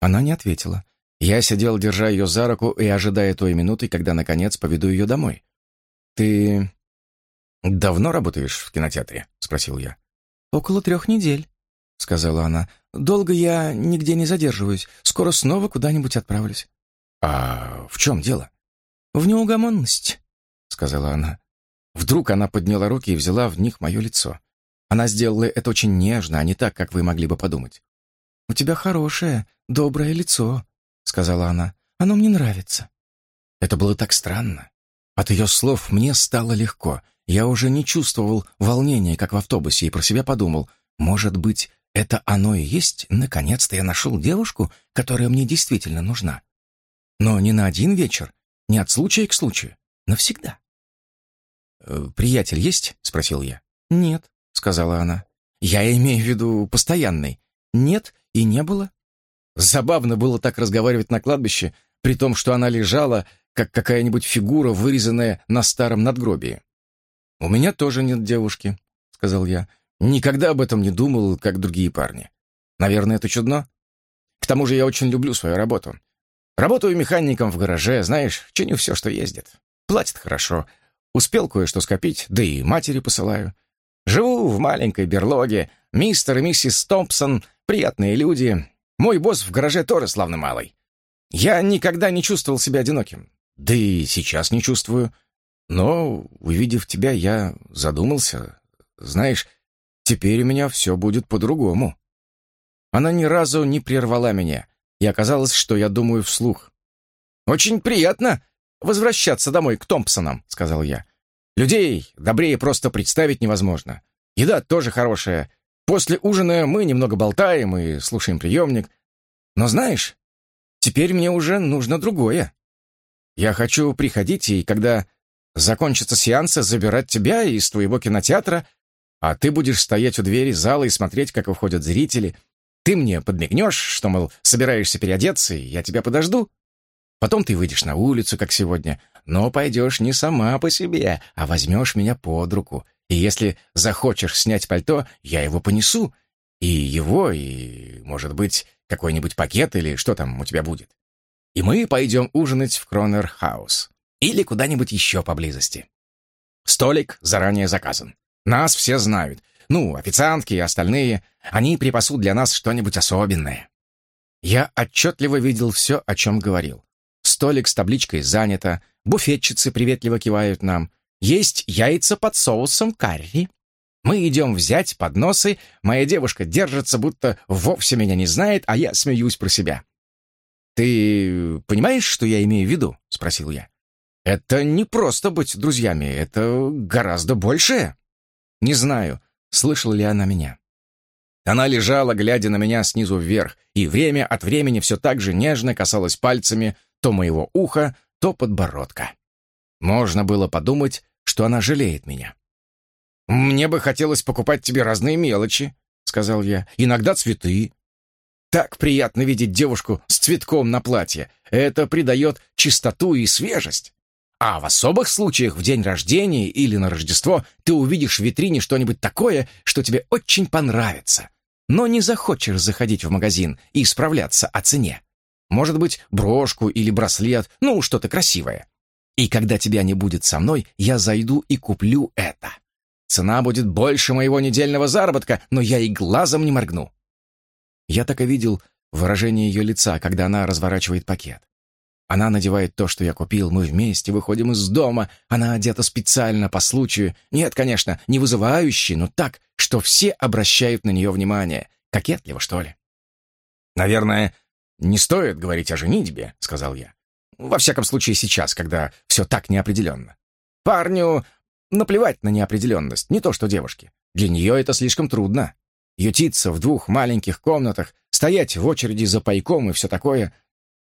Она не ответила. Я сидел, держа ее за руку и ожидая той минуты, когда, наконец, поведу ее домой. «Ты давно работаешь в кинотеатре?» — спросил я. «Около трех недель», — сказала она. «Долго я нигде не задерживаюсь. Скоро снова куда-нибудь отправлюсь». «А в чем дело?» «В неугомонность», — сказала она. Вдруг она подняла руки и взяла в них мое лицо. Она сделала это очень нежно, а не так, как вы могли бы подумать. «У тебя хорошее, доброе лицо», — сказала она. «Оно мне нравится». Это было так странно. От ее слов мне стало легко. Я уже не чувствовал волнения, как в автобусе, и про себя подумал, может быть, это оно и есть? Наконец-то я нашел девушку, которая мне действительно нужна. Но не на один вечер, не от случая к случаю, навсегда. «Э, «Приятель есть?» — спросил я. «Нет», — сказала она. «Я имею в виду постоянный. Нет и не было». Забавно было так разговаривать на кладбище, при том, что она лежала, как какая-нибудь фигура, вырезанная на старом надгробии. «У меня тоже нет девушки», — сказал я. «Никогда об этом не думал, как другие парни. Наверное, это чудно. К тому же я очень люблю свою работу. Работаю механиком в гараже, знаешь, чиню все, что ездит. Платят хорошо. Успел кое-что скопить, да и матери посылаю. Живу в маленькой берлоге. Мистер и миссис Томпсон — приятные люди. Мой босс в гараже тоже славный малый. Я никогда не чувствовал себя одиноким. Да и сейчас не чувствую. Но, увидев тебя, я задумался. Знаешь, теперь у меня все будет по-другому. Она ни разу не прервала меня, и оказалось, что я думаю вслух. «Очень приятно возвращаться домой к Томпсонам», — сказал я. «Людей добрее просто представить невозможно. Еда тоже хорошая. После ужина мы немного болтаем и слушаем приемник. Но знаешь, теперь мне уже нужно другое. Я хочу приходить, и когда закончатся сеансы, забирать тебя из твоего кинотеатра, а ты будешь стоять у двери зала и смотреть, как выходят зрители. Ты мне подмигнешь, что, мол, собираешься переодеться, и я тебя подожду. Потом ты выйдешь на улицу, как сегодня, но пойдешь не сама по себе, а возьмешь меня под руку. И если захочешь снять пальто, я его понесу. И его, и, может быть, какой-нибудь пакет или что там у тебя будет и мы пойдем ужинать в Кронер-хаус или куда-нибудь еще поблизости. Столик заранее заказан. Нас все знают. Ну, официантки и остальные, они припасут для нас что-нибудь особенное. Я отчетливо видел все, о чем говорил. Столик с табличкой занято, буфетчицы приветливо кивают нам. Есть яйца под соусом карри. Мы идем взять подносы, моя девушка держится, будто вовсе меня не знает, а я смеюсь про себя. «Ты понимаешь, что я имею в виду?» — спросил я. «Это не просто быть друзьями, это гораздо большее». Не знаю, слышала ли она меня. Она лежала, глядя на меня снизу вверх, и время от времени все так же нежно касалась пальцами то моего уха, то подбородка. Можно было подумать, что она жалеет меня. «Мне бы хотелось покупать тебе разные мелочи», — сказал я. «Иногда цветы, так приятно видеть девушку с цветком на платье. Это придает чистоту и свежесть. А в особых случаях, в день рождения или на Рождество, ты увидишь в витрине что-нибудь такое, что тебе очень понравится. Но не захочешь заходить в магазин и справляться о цене. Может быть, брошку или браслет, ну, что-то красивое. И когда тебя не будет со мной, я зайду и куплю это. Цена будет больше моего недельного заработка, но я и глазом не моргну. Я так и видел выражение ее лица, когда она разворачивает пакет. Она надевает то, что я купил, мы вместе выходим из дома, она одета специально по случаю. Нет, конечно, не вызывающе, но так, что все обращают на нее внимание. Кокетливо, что ли? «Наверное, не стоит говорить о женитьбе», — сказал я. «Во всяком случае сейчас, когда все так неопределенно. Парню наплевать на неопределенность, не то что девушке. Для нее это слишком трудно. Ютиться в двух маленьких комнатах, стоять в очереди за пайком и все такое.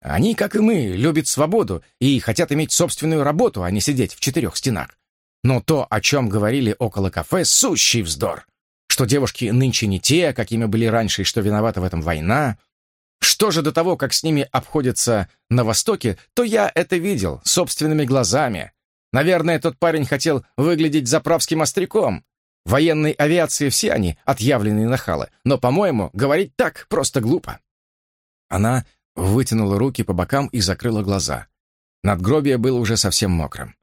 Они, как и мы, любят свободу и хотят иметь собственную работу, а не сидеть в четырех стенах. Но то, о чем говорили около кафе, сущий вздор. Что девушки нынче не те, какими были раньше, и что виновата в этом война. Что же до того, как с ними обходятся на Востоке, то я это видел собственными глазами. Наверное, тот парень хотел выглядеть заправским остряком, в военной авиации все они отъявленные нахалы, но, по-моему, говорить так просто глупо. Она вытянула руки по бокам и закрыла глаза. Надгробие было уже совсем мокрым.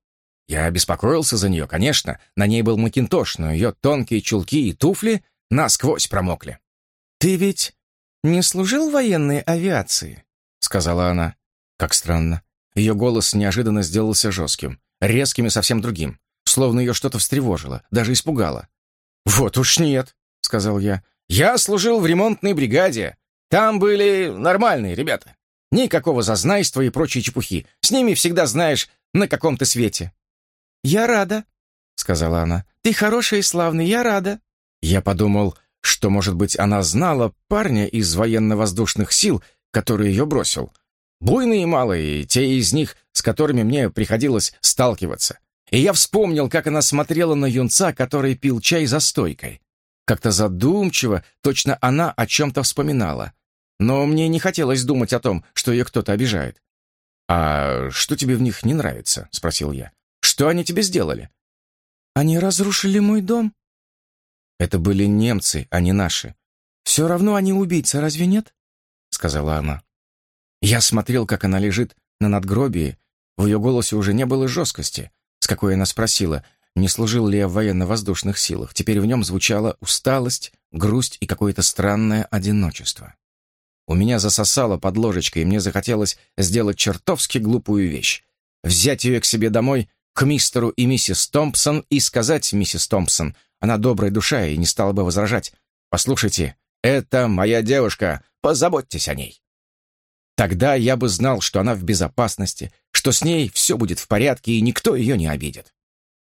Я беспокоился за нее, конечно. На ней был макинтош, но ее тонкие чулки и туфли насквозь промокли. «Ты ведь не служил военной авиации?» — сказала она. Как странно. Ее голос неожиданно сделался жестким, резким и совсем другим словно ее что-то встревожило, даже испугало. «Вот уж нет», — сказал я. «Я служил в ремонтной бригаде. Там были нормальные ребята. Никакого зазнайства и прочей чепухи. С ними всегда знаешь, на каком ты свете». «Я рада», — сказала она. «Ты хороший и славный, я рада». Я подумал, что, может быть, она знала парня из военно-воздушных сил, который ее бросил. Буйные и малые, те из них, с которыми мне приходилось сталкиваться. И я вспомнил, как она смотрела на юнца, который пил чай за стойкой. Как-то задумчиво, точно она о чем-то вспоминала. Но мне не хотелось думать о том, что ее кто-то обижает. «А что тебе в них не нравится?» — спросил я. «Что они тебе сделали?» «Они разрушили мой дом». «Это были немцы, а не наши. Все равно они убийцы, разве нет?» — сказала она. Я смотрел, как она лежит на надгробии. В ее голосе уже не было жесткости с какой она спросила, не служил ли я в военно-воздушных силах. Теперь в нем звучала усталость, грусть и какое-то странное одиночество. У меня засосало под ложечкой, и мне захотелось сделать чертовски глупую вещь. Взять ее к себе домой, к мистеру и миссис Томпсон, и сказать миссис Томпсон, она добрая душа и не стала бы возражать. «Послушайте, это моя девушка, позаботьтесь о ней». Тогда я бы знал, что она в безопасности, что с ней все будет в порядке и никто ее не обидит.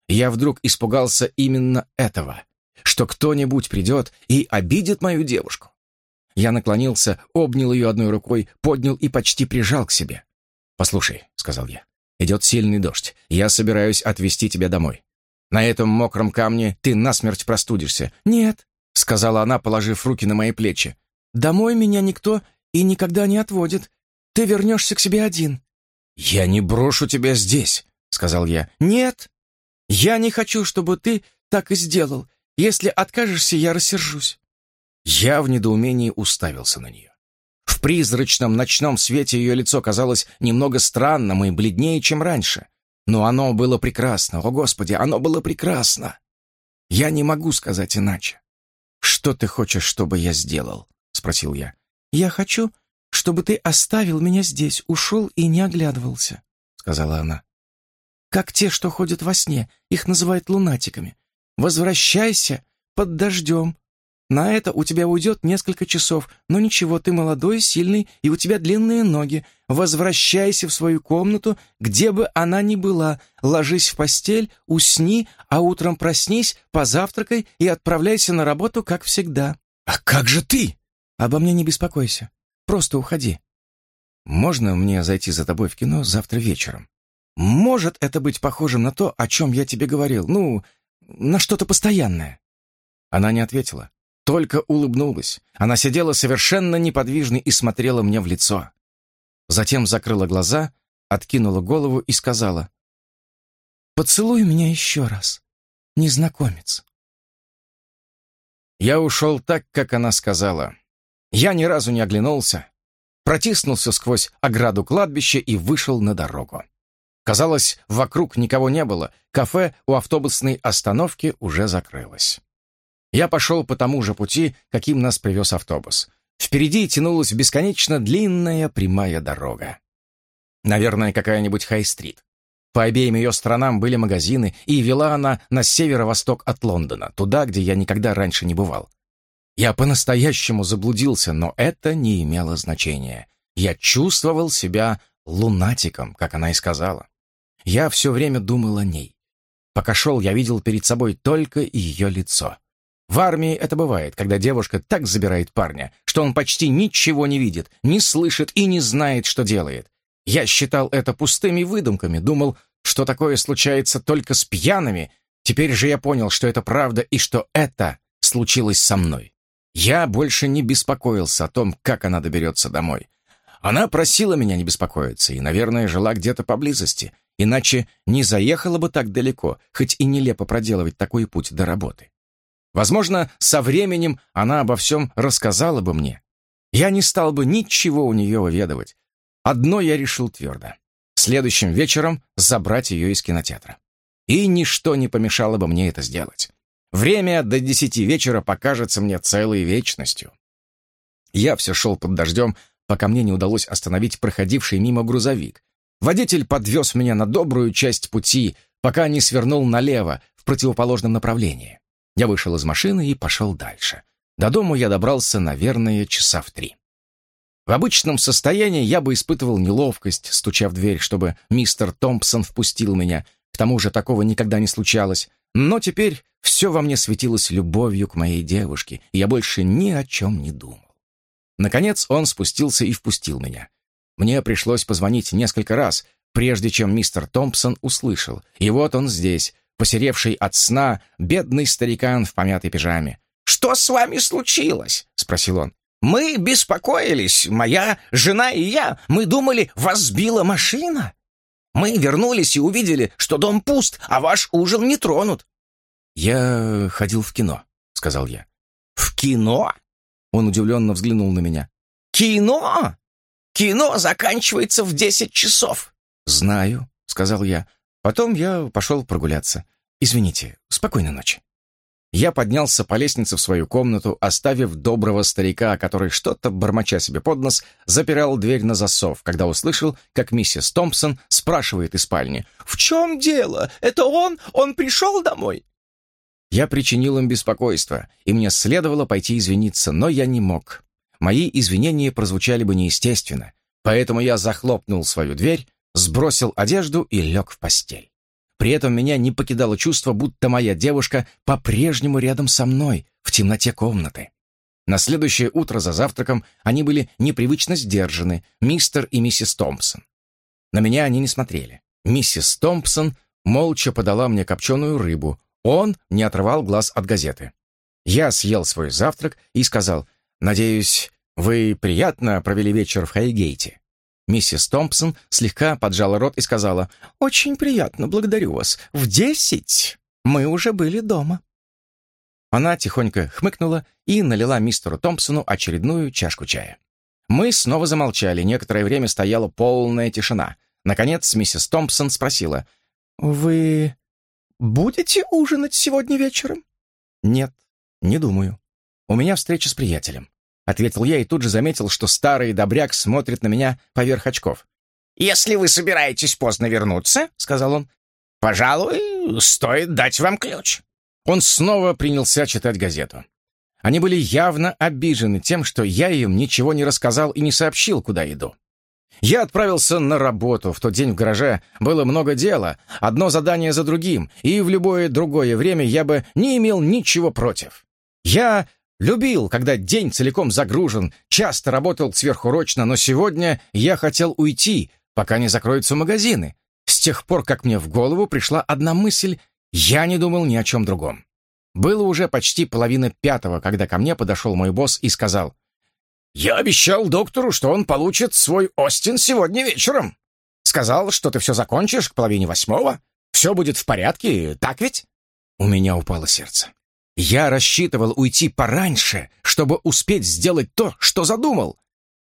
Я вдруг испугался именно этого, что кто-нибудь придет и обидит мою девушку. Я наклонился, обнял ее одной рукой, поднял и почти прижал к себе. «Послушай», — сказал я, — «идет сильный дождь. Я собираюсь отвезти тебя домой. На этом мокром камне ты насмерть простудишься». «Нет», — сказала она, положив руки на мои плечи. «Домой меня никто и никогда не отводит. Ты вернешься к себе один». «Я не брошу тебя здесь», — сказал я. «Нет, я не хочу, чтобы ты так и сделал. Если откажешься, я рассержусь». Я в недоумении уставился на нее. В призрачном ночном свете ее лицо казалось немного странным и бледнее, чем раньше. Но оно было прекрасно, о Господи, оно было прекрасно. Я не могу сказать иначе. «Что ты хочешь, чтобы я сделал?» — спросил я. «Я хочу, чтобы ты оставил меня здесь, ушел и не оглядывался», — сказала она. «Как те, что ходят во сне, их называют лунатиками. Возвращайся под дождем. На это у тебя уйдет несколько часов, но ничего, ты молодой, сильный, и у тебя длинные ноги. Возвращайся в свою комнату, где бы она ни была, ложись в постель, усни, а утром проснись, позавтракай и отправляйся на работу, как всегда». «А как же ты?» «Обо мне не беспокойся. Просто уходи. Можно мне зайти за тобой в кино завтра вечером? Может это быть похожим на то, о чем я тебе говорил? Ну, на что-то постоянное?» Она не ответила, только улыбнулась. Она сидела совершенно неподвижной и смотрела мне в лицо. Затем закрыла глаза, откинула голову и сказала, «Поцелуй меня еще раз, незнакомец». Я ушел так, как она сказала. Я ни разу не оглянулся, протиснулся сквозь ограду кладбища и вышел на дорогу. Казалось, вокруг никого не было, кафе у автобусной остановки уже закрылось. Я пошел по тому же пути, каким нас привез автобус. Впереди тянулась бесконечно длинная прямая дорога. Наверное, какая-нибудь Хай-стрит. По обеим ее сторонам были магазины, и вела она на северо-восток от Лондона, туда, где я никогда раньше не бывал. Я по-настоящему заблудился, но это не имело значения. Я чувствовал себя лунатиком, как она и сказала. Я все время думал о ней. Пока шел, я видел перед собой только ее лицо. В армии это бывает, когда девушка так забирает парня, что он почти ничего не видит, не слышит и не знает, что делает. Я считал это пустыми выдумками, думал, что такое случается только с пьяными. Теперь же я понял, что это правда и что это случилось со мной. Я больше не беспокоился о том, как она доберется домой. Она просила меня не беспокоиться и, наверное, жила где-то поблизости, иначе не заехала бы так далеко, хоть и нелепо проделывать такой путь до работы. Возможно, со временем она обо всем рассказала бы мне. Я не стал бы ничего у нее выведывать. Одно я решил твердо. Следующим вечером забрать ее из кинотеатра. И ничто не помешало бы мне это сделать. Время до десяти вечера покажется мне целой вечностью. Я все шел под дождем, пока мне не удалось остановить проходивший мимо грузовик. Водитель подвез меня на добрую часть пути, пока не свернул налево, в противоположном направлении. Я вышел из машины и пошел дальше. До дому я добрался, наверное, часа в три. В обычном состоянии я бы испытывал неловкость, стуча в дверь, чтобы мистер Томпсон впустил меня. К тому же такого никогда не случалось. Но теперь все во мне светилось любовью к моей девушке, и я больше ни о чем не думал. Наконец он спустился и впустил меня. Мне пришлось позвонить несколько раз, прежде чем мистер Томпсон услышал. И вот он здесь, посеревший от сна, бедный старикан в помятой пижаме. «Что с вами случилось?» — спросил он. «Мы беспокоились, моя жена и я. Мы думали, вас сбила машина. Мы вернулись и увидели, что дом пуст, а ваш ужин не тронут». «Я ходил в кино», — сказал я. «В кино?» Он удивленно взглянул на меня. «Кино? Кино заканчивается в десять часов». «Знаю», — сказал я. Потом я пошел прогуляться. «Извините, спокойной ночи». Я поднялся по лестнице в свою комнату, оставив доброго старика, который что-то, бормоча себе под нос, запирал дверь на засов, когда услышал, как миссис Томпсон спрашивает из спальни. «В чем дело? Это он? Он пришел домой?» Я причинил им беспокойство, и мне следовало пойти извиниться, но я не мог. Мои извинения прозвучали бы неестественно, поэтому я захлопнул свою дверь, сбросил одежду и лег в постель. При этом меня не покидало чувство, будто моя девушка по-прежнему рядом со мной, в темноте комнаты. На следующее утро за завтраком они были непривычно сдержаны, мистер и миссис Томпсон. На меня они не смотрели. Миссис Томпсон молча подала мне копченую рыбу, он не отрывал глаз от газеты. Я съел свой завтрак и сказал, «Надеюсь, вы приятно провели вечер в Хайгейте». Миссис Томпсон слегка поджала рот и сказала, «Очень приятно, благодарю вас. В десять мы уже были дома». Она тихонько хмыкнула и налила мистеру Томпсону очередную чашку чая. Мы снова замолчали, некоторое время стояла полная тишина. Наконец миссис Томпсон спросила, «Вы «Будете ужинать сегодня вечером?» «Нет, не думаю. У меня встреча с приятелем», — ответил я и тут же заметил, что старый добряк смотрит на меня поверх очков. «Если вы собираетесь поздно вернуться», — сказал он, — «пожалуй, стоит дать вам ключ». Он снова принялся читать газету. Они были явно обижены тем, что я им ничего не рассказал и не сообщил, куда иду. Я отправился на работу. В тот день в гараже было много дела, одно задание за другим, и в любое другое время я бы не имел ничего против. Я любил, когда день целиком загружен, часто работал сверхурочно, но сегодня я хотел уйти, пока не закроются магазины. С тех пор, как мне в голову пришла одна мысль, я не думал ни о чем другом. Было уже почти половина пятого, когда ко мне подошел мой босс и сказал, «Я обещал доктору, что он получит свой Остин сегодня вечером. Сказал, что ты все закончишь к половине восьмого. Все будет в порядке, так ведь?» У меня упало сердце. Я рассчитывал уйти пораньше, чтобы успеть сделать то, что задумал.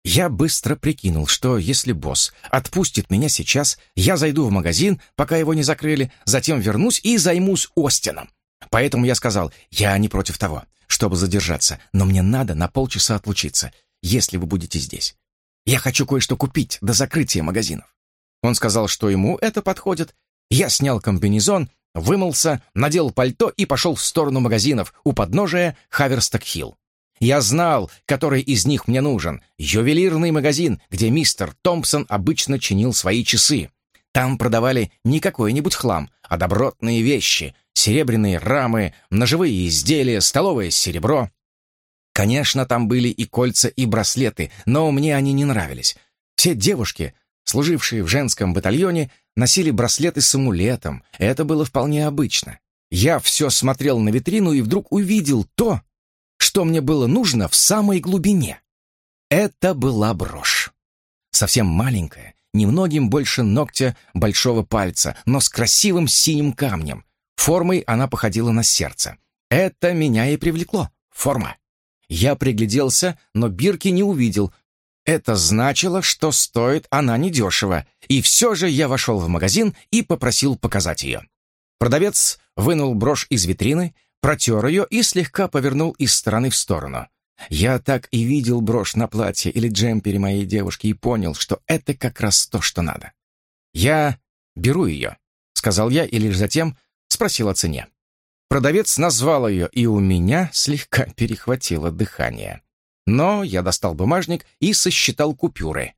Я быстро прикинул, что если босс отпустит меня сейчас, я зайду в магазин, пока его не закрыли, затем вернусь и займусь Остином. Поэтому я сказал, я не против того, чтобы задержаться, но мне надо на полчаса отлучиться, если вы будете здесь. Я хочу кое-что купить до закрытия магазинов. Он сказал, что ему это подходит. Я снял комбинезон, вымылся, надел пальто и пошел в сторону магазинов у подножия Хаверсток-Хилл. Я знал, который из них мне нужен. Ювелирный магазин, где мистер Томпсон обычно чинил свои часы. Там продавали не какой-нибудь хлам, а добротные вещи, серебряные рамы, ножевые изделия, столовое серебро. Конечно, там были и кольца, и браслеты, но мне они не нравились. Все девушки, служившие в женском батальоне, носили браслеты с амулетом. Это было вполне обычно. Я все смотрел на витрину и вдруг увидел то, что мне было нужно в самой глубине. Это была брошь. Совсем маленькая, немногим больше ногтя большого пальца, но с красивым синим камнем. Формой она походила на сердце. Это меня и привлекло. Форма. Я пригляделся, но бирки не увидел. Это значило, что стоит она недешево. И все же я вошел в магазин и попросил показать ее. Продавец вынул брошь из витрины, протер ее и слегка повернул из стороны в сторону. Я так и видел брошь на платье или джемпере моей девушки и понял, что это как раз то, что надо. «Я беру ее», — сказал я и лишь затем спросил о цене. Продавец назвал ее, и у меня слегка перехватило дыхание. Но я достал бумажник и сосчитал купюры.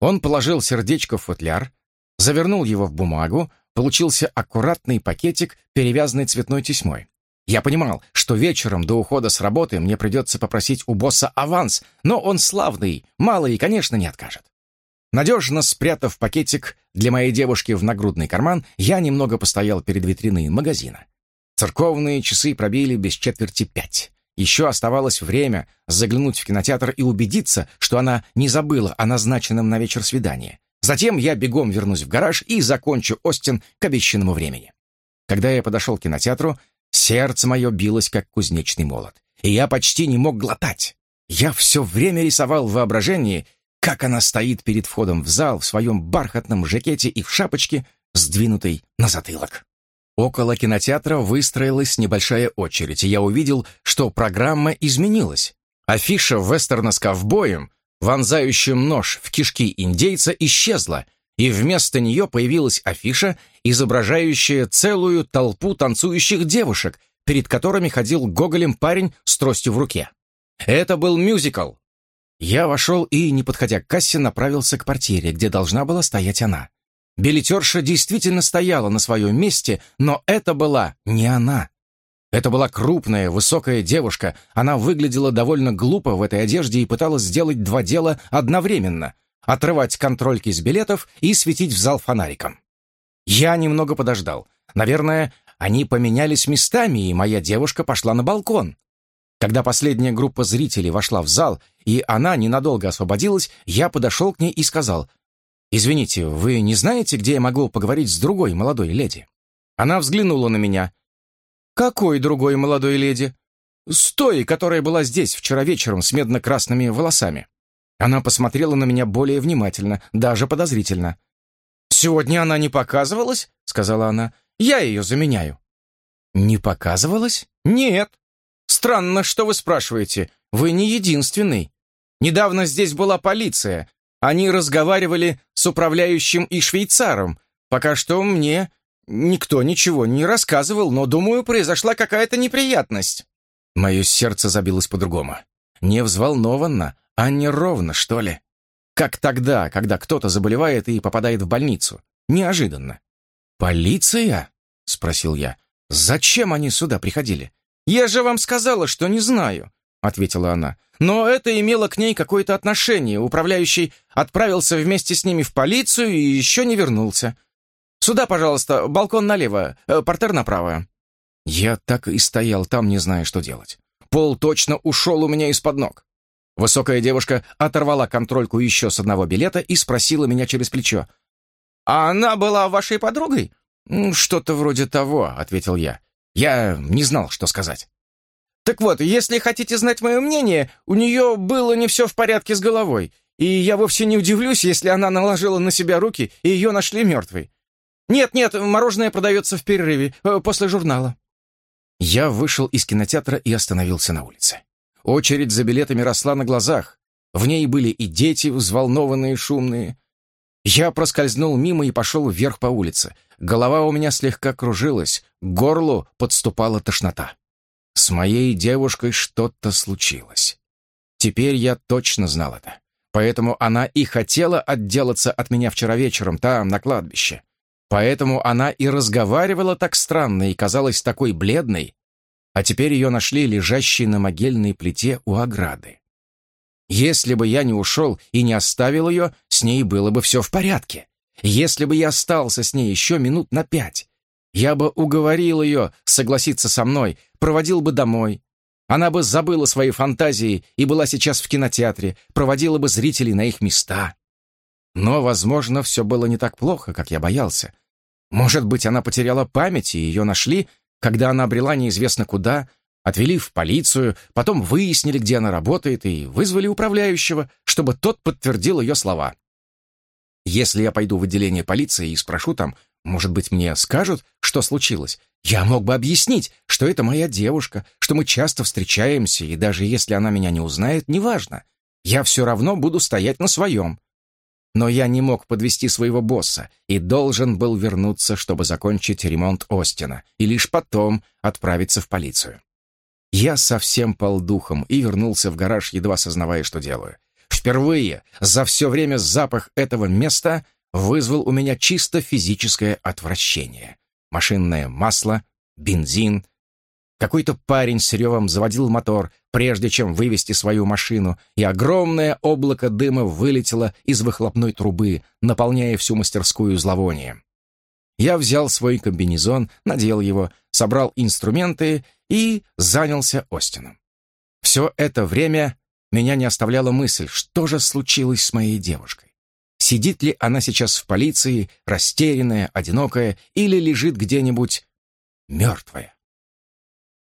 Он положил сердечко в футляр, завернул его в бумагу, получился аккуратный пакетик, перевязанный цветной тесьмой. Я понимал, что вечером до ухода с работы мне придется попросить у босса аванс, но он славный, мало и, конечно, не откажет. Надежно спрятав пакетик для моей девушки в нагрудный карман, я немного постоял перед витриной магазина. Церковные часы пробили без четверти пять. Еще оставалось время заглянуть в кинотеатр и убедиться, что она не забыла о назначенном на вечер свидании. Затем я бегом вернусь в гараж и закончу Остин к обещанному времени. Когда я подошел к кинотеатру, Сердце мое билось, как кузнечный молот, и я почти не мог глотать. Я все время рисовал в воображении, как она стоит перед входом в зал в своем бархатном жакете и в шапочке, сдвинутой на затылок. Около кинотеатра выстроилась небольшая очередь, и я увидел, что программа изменилась. Афиша вестерна с ковбоем, вонзающим нож в кишки индейца, исчезла, и вместо нее появилась афиша, изображающая целую толпу танцующих девушек, перед которыми ходил гоголем парень с тростью в руке. Это был мюзикл. Я вошел и, не подходя к кассе, направился к портьере, где должна была стоять она. Билетерша действительно стояла на своем месте, но это была не она. Это была крупная, высокая девушка. Она выглядела довольно глупо в этой одежде и пыталась сделать два дела одновременно — отрывать контрольки с билетов и светить в зал фонариком. Я немного подождал. Наверное, они поменялись местами, и моя девушка пошла на балкон. Когда последняя группа зрителей вошла в зал, и она ненадолго освободилась, я подошел к ней и сказал, «Извините, вы не знаете, где я могу поговорить с другой молодой леди?» Она взглянула на меня. «Какой другой молодой леди?» «С той, которая была здесь вчера вечером с медно-красными волосами». Она посмотрела на меня более внимательно, даже подозрительно. «Сегодня она не показывалась?» — сказала она. «Я ее заменяю». «Не показывалась?» «Нет». «Странно, что вы спрашиваете. Вы не единственный. Недавно здесь была полиция. Они разговаривали с управляющим и швейцаром. Пока что мне никто ничего не рассказывал, но, думаю, произошла какая-то неприятность». Мое сердце забилось по-другому. Не взволнованно, а неровно, что ли? Как тогда, когда кто-то заболевает и попадает в больницу? Неожиданно. «Полиция?» — спросил я. «Зачем они сюда приходили?» «Я же вам сказала, что не знаю», — ответила она. «Но это имело к ней какое-то отношение. Управляющий отправился вместе с ними в полицию и еще не вернулся. Сюда, пожалуйста, балкон налево, э, портер направо». Я так и стоял там, не зная, что делать. Пол точно ушел у меня из-под ног. Высокая девушка оторвала контрольку еще с одного билета и спросила меня через плечо. «А она была вашей подругой?» «Что-то вроде того», — ответил я. Я не знал, что сказать. «Так вот, если хотите знать мое мнение, у нее было не все в порядке с головой. и я вовсе не удивлюсь, если она наложила на себя руки, и ее нашли мертвой. Нет-нет, мороженое продается в перерыве, э, после журнала». Я вышел из кинотеатра и остановился на улице. Очередь за билетами росла на глазах. В ней были и дети, взволнованные, шумные. Я проскользнул мимо и пошел вверх по улице. Голова у меня слегка кружилась, к горлу подступала тошнота. С моей девушкой что-то случилось. Теперь я точно знал это. Поэтому она и хотела отделаться от меня вчера вечером там, на кладбище. Поэтому она и разговаривала так странно и казалась такой бледной, а теперь ее нашли лежащей на могильной плите у ограды. Если бы я не ушел и не оставил ее, с ней было бы все в порядке. Если бы я остался с ней еще минут на пять, я бы уговорил ее согласиться со мной, проводил бы домой. Она бы забыла свои фантазии и была сейчас в кинотеатре, проводила бы зрителей на их места. Но, возможно, все было не так плохо, как я боялся. Может быть, она потеряла память, и ее нашли, когда она обрела неизвестно куда, отвели в полицию, потом выяснили, где она работает, и вызвали управляющего, чтобы тот подтвердил ее слова. Если я пойду в отделение полиции и спрошу там, может быть, мне скажут, что случилось, я мог бы объяснить, что это моя девушка, что мы часто встречаемся, и даже если она меня не узнает, неважно. Я все равно буду стоять на своем. Но я не мог подвести своего босса и должен был вернуться, чтобы закончить ремонт Остина, и лишь потом отправиться в полицию. Я совсем пал духом и вернулся в гараж, едва сознавая, что делаю. Впервые за все время запах этого места вызвал у меня чисто физическое отвращение. Машинное масло, бензин, какой-то парень с ревом заводил мотор, прежде чем вывести свою машину, и огромное облако дыма вылетело из выхлопной трубы, наполняя всю мастерскую зловонием. Я взял свой комбинезон, надел его, собрал инструменты и занялся Остином. Все это время меня не оставляла мысль, что же случилось с моей девушкой. Сидит ли она сейчас в полиции, растерянная, одинокая, или лежит где-нибудь мертвая?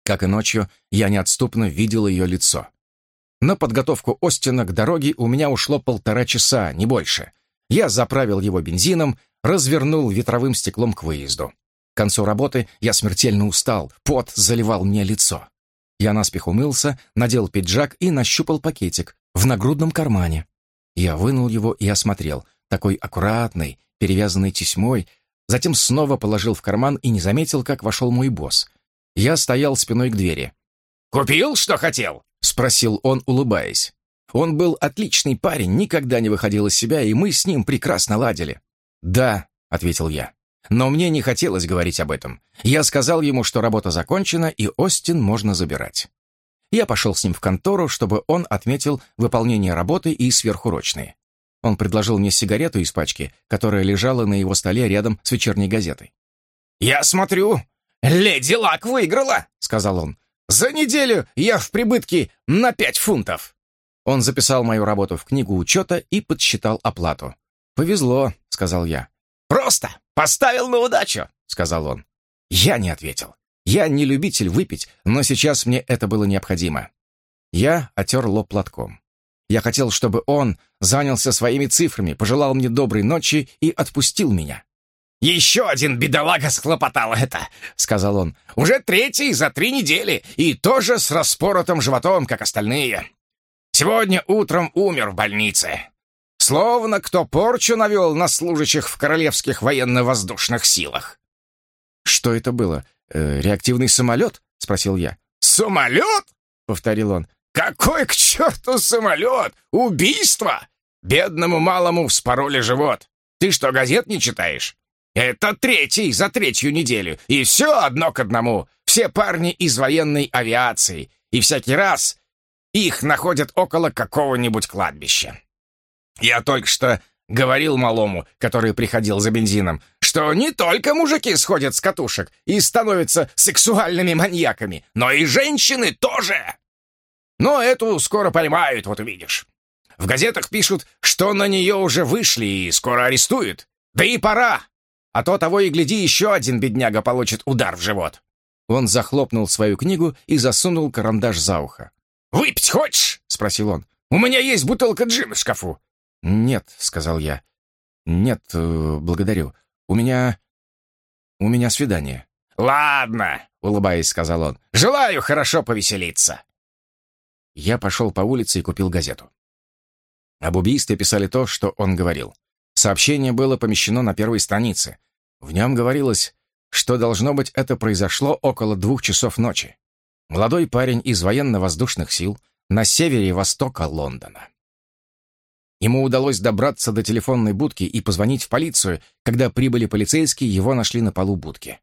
Как и ночью, я неотступно видел ее лицо. На подготовку Остина к дороге у меня ушло полтора часа, не больше. Я заправил его бензином, развернул ветровым стеклом к выезду. К концу работы я смертельно устал, пот заливал мне лицо. Я наспех умылся, надел пиджак и нащупал пакетик в нагрудном кармане. Я вынул его и осмотрел, такой аккуратный, перевязанный тесьмой, затем снова положил в карман и не заметил, как вошел мой босс. Я стоял спиной к двери. «Купил, что хотел?» — спросил он, улыбаясь. Он был отличный парень, никогда не выходил из себя, и мы с ним прекрасно ладили. «Да», — ответил я. Но мне не хотелось говорить об этом. Я сказал ему, что работа закончена, и Остин можно забирать. Я пошел с ним в контору, чтобы он отметил выполнение работы и сверхурочные. Он предложил мне сигарету из пачки, которая лежала на его столе рядом с вечерней газетой. «Я смотрю, «Леди Лак выиграла», — сказал он. «За неделю я в прибытке на пять фунтов». Он записал мою работу в книгу учета и подсчитал оплату. «Повезло», — сказал я. «Просто поставил на удачу», — сказал он. Я не ответил. Я не любитель выпить, но сейчас мне это было необходимо. Я отер лоб платком. Я хотел, чтобы он занялся своими цифрами, пожелал мне доброй ночи и отпустил меня. «Еще один бедолага схлопотал это», — сказал он. «Уже третий за три недели, и тоже с распоротым животом, как остальные. Сегодня утром умер в больнице. Словно кто порчу навел на служащих в королевских военно-воздушных силах». «Что это было? Э, реактивный самолет?» — спросил я. «Самолет?» — повторил он. «Какой к черту самолет? Убийство! Бедному малому вспороли живот. Ты что, газет не читаешь? Это третий за третью неделю, и все одно к одному. Все парни из военной авиации, и всякий раз их находят около какого-нибудь кладбища. Я только что говорил малому, который приходил за бензином, что не только мужики сходят с катушек и становятся сексуальными маньяками, но и женщины тоже. Но эту скоро поймают, вот увидишь. В газетах пишут, что на нее уже вышли и скоро арестуют. Да и пора. А то того и гляди, еще один бедняга получит удар в живот». Он захлопнул свою книгу и засунул карандаш за ухо. «Выпить хочешь?» — спросил он. «У меня есть бутылка джина в шкафу. «Нет», — сказал я. «Нет, э, благодарю. У меня... у меня свидание». «Ладно», — улыбаясь, сказал он. «Желаю хорошо повеселиться». Я пошел по улице и купил газету. Об убийстве писали то, что он говорил. Сообщение было помещено на первой странице. В нем говорилось, что, должно быть, это произошло около двух часов ночи. Молодой парень из военно-воздушных сил на севере и востока Лондона. Ему удалось добраться до телефонной будки и позвонить в полицию. Когда прибыли полицейские, его нашли на полу будки.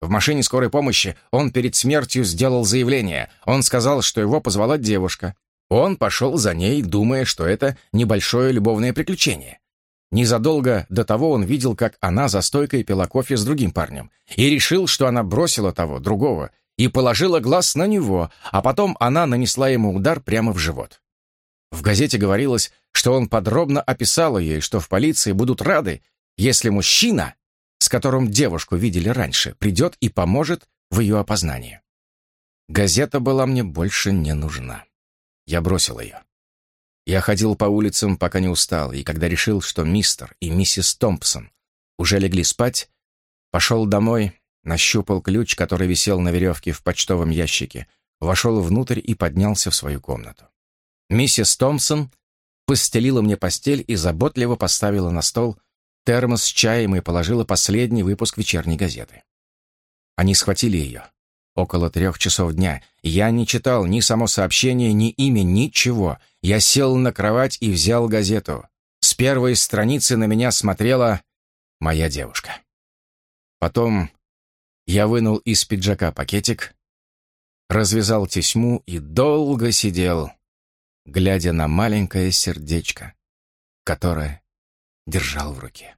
В машине скорой помощи он перед смертью сделал заявление. Он сказал, что его позвала девушка. Он пошел за ней, думая, что это небольшое любовное приключение. Незадолго до того он видел, как она за стойкой пила кофе с другим парнем, и решил, что она бросила того, другого, и положила глаз на него, а потом она нанесла ему удар прямо в живот. В газете говорилось, что он подробно описал и что в полиции будут рады, если мужчина, с которым девушку видели раньше, придет и поможет в ее опознании. Газета была мне больше не нужна. Я бросил ее. Я ходил по улицам, пока не устал, и когда решил, что мистер и миссис Томпсон уже легли спать, пошел домой, нащупал ключ, который висел на веревке в почтовом ящике, вошел внутрь и поднялся в свою комнату. Миссис Томпсон постелила мне постель и заботливо поставила на стол термос с чаем и положила последний выпуск вечерней газеты. Они схватили ее, Около трех часов дня. Я не читал ни само сообщение, ни имя, ничего. Я сел на кровать и взял газету. С первой страницы на меня смотрела моя девушка. Потом я вынул из пиджака пакетик, развязал тесьму и долго сидел, глядя на маленькое сердечко, которое держал в руке.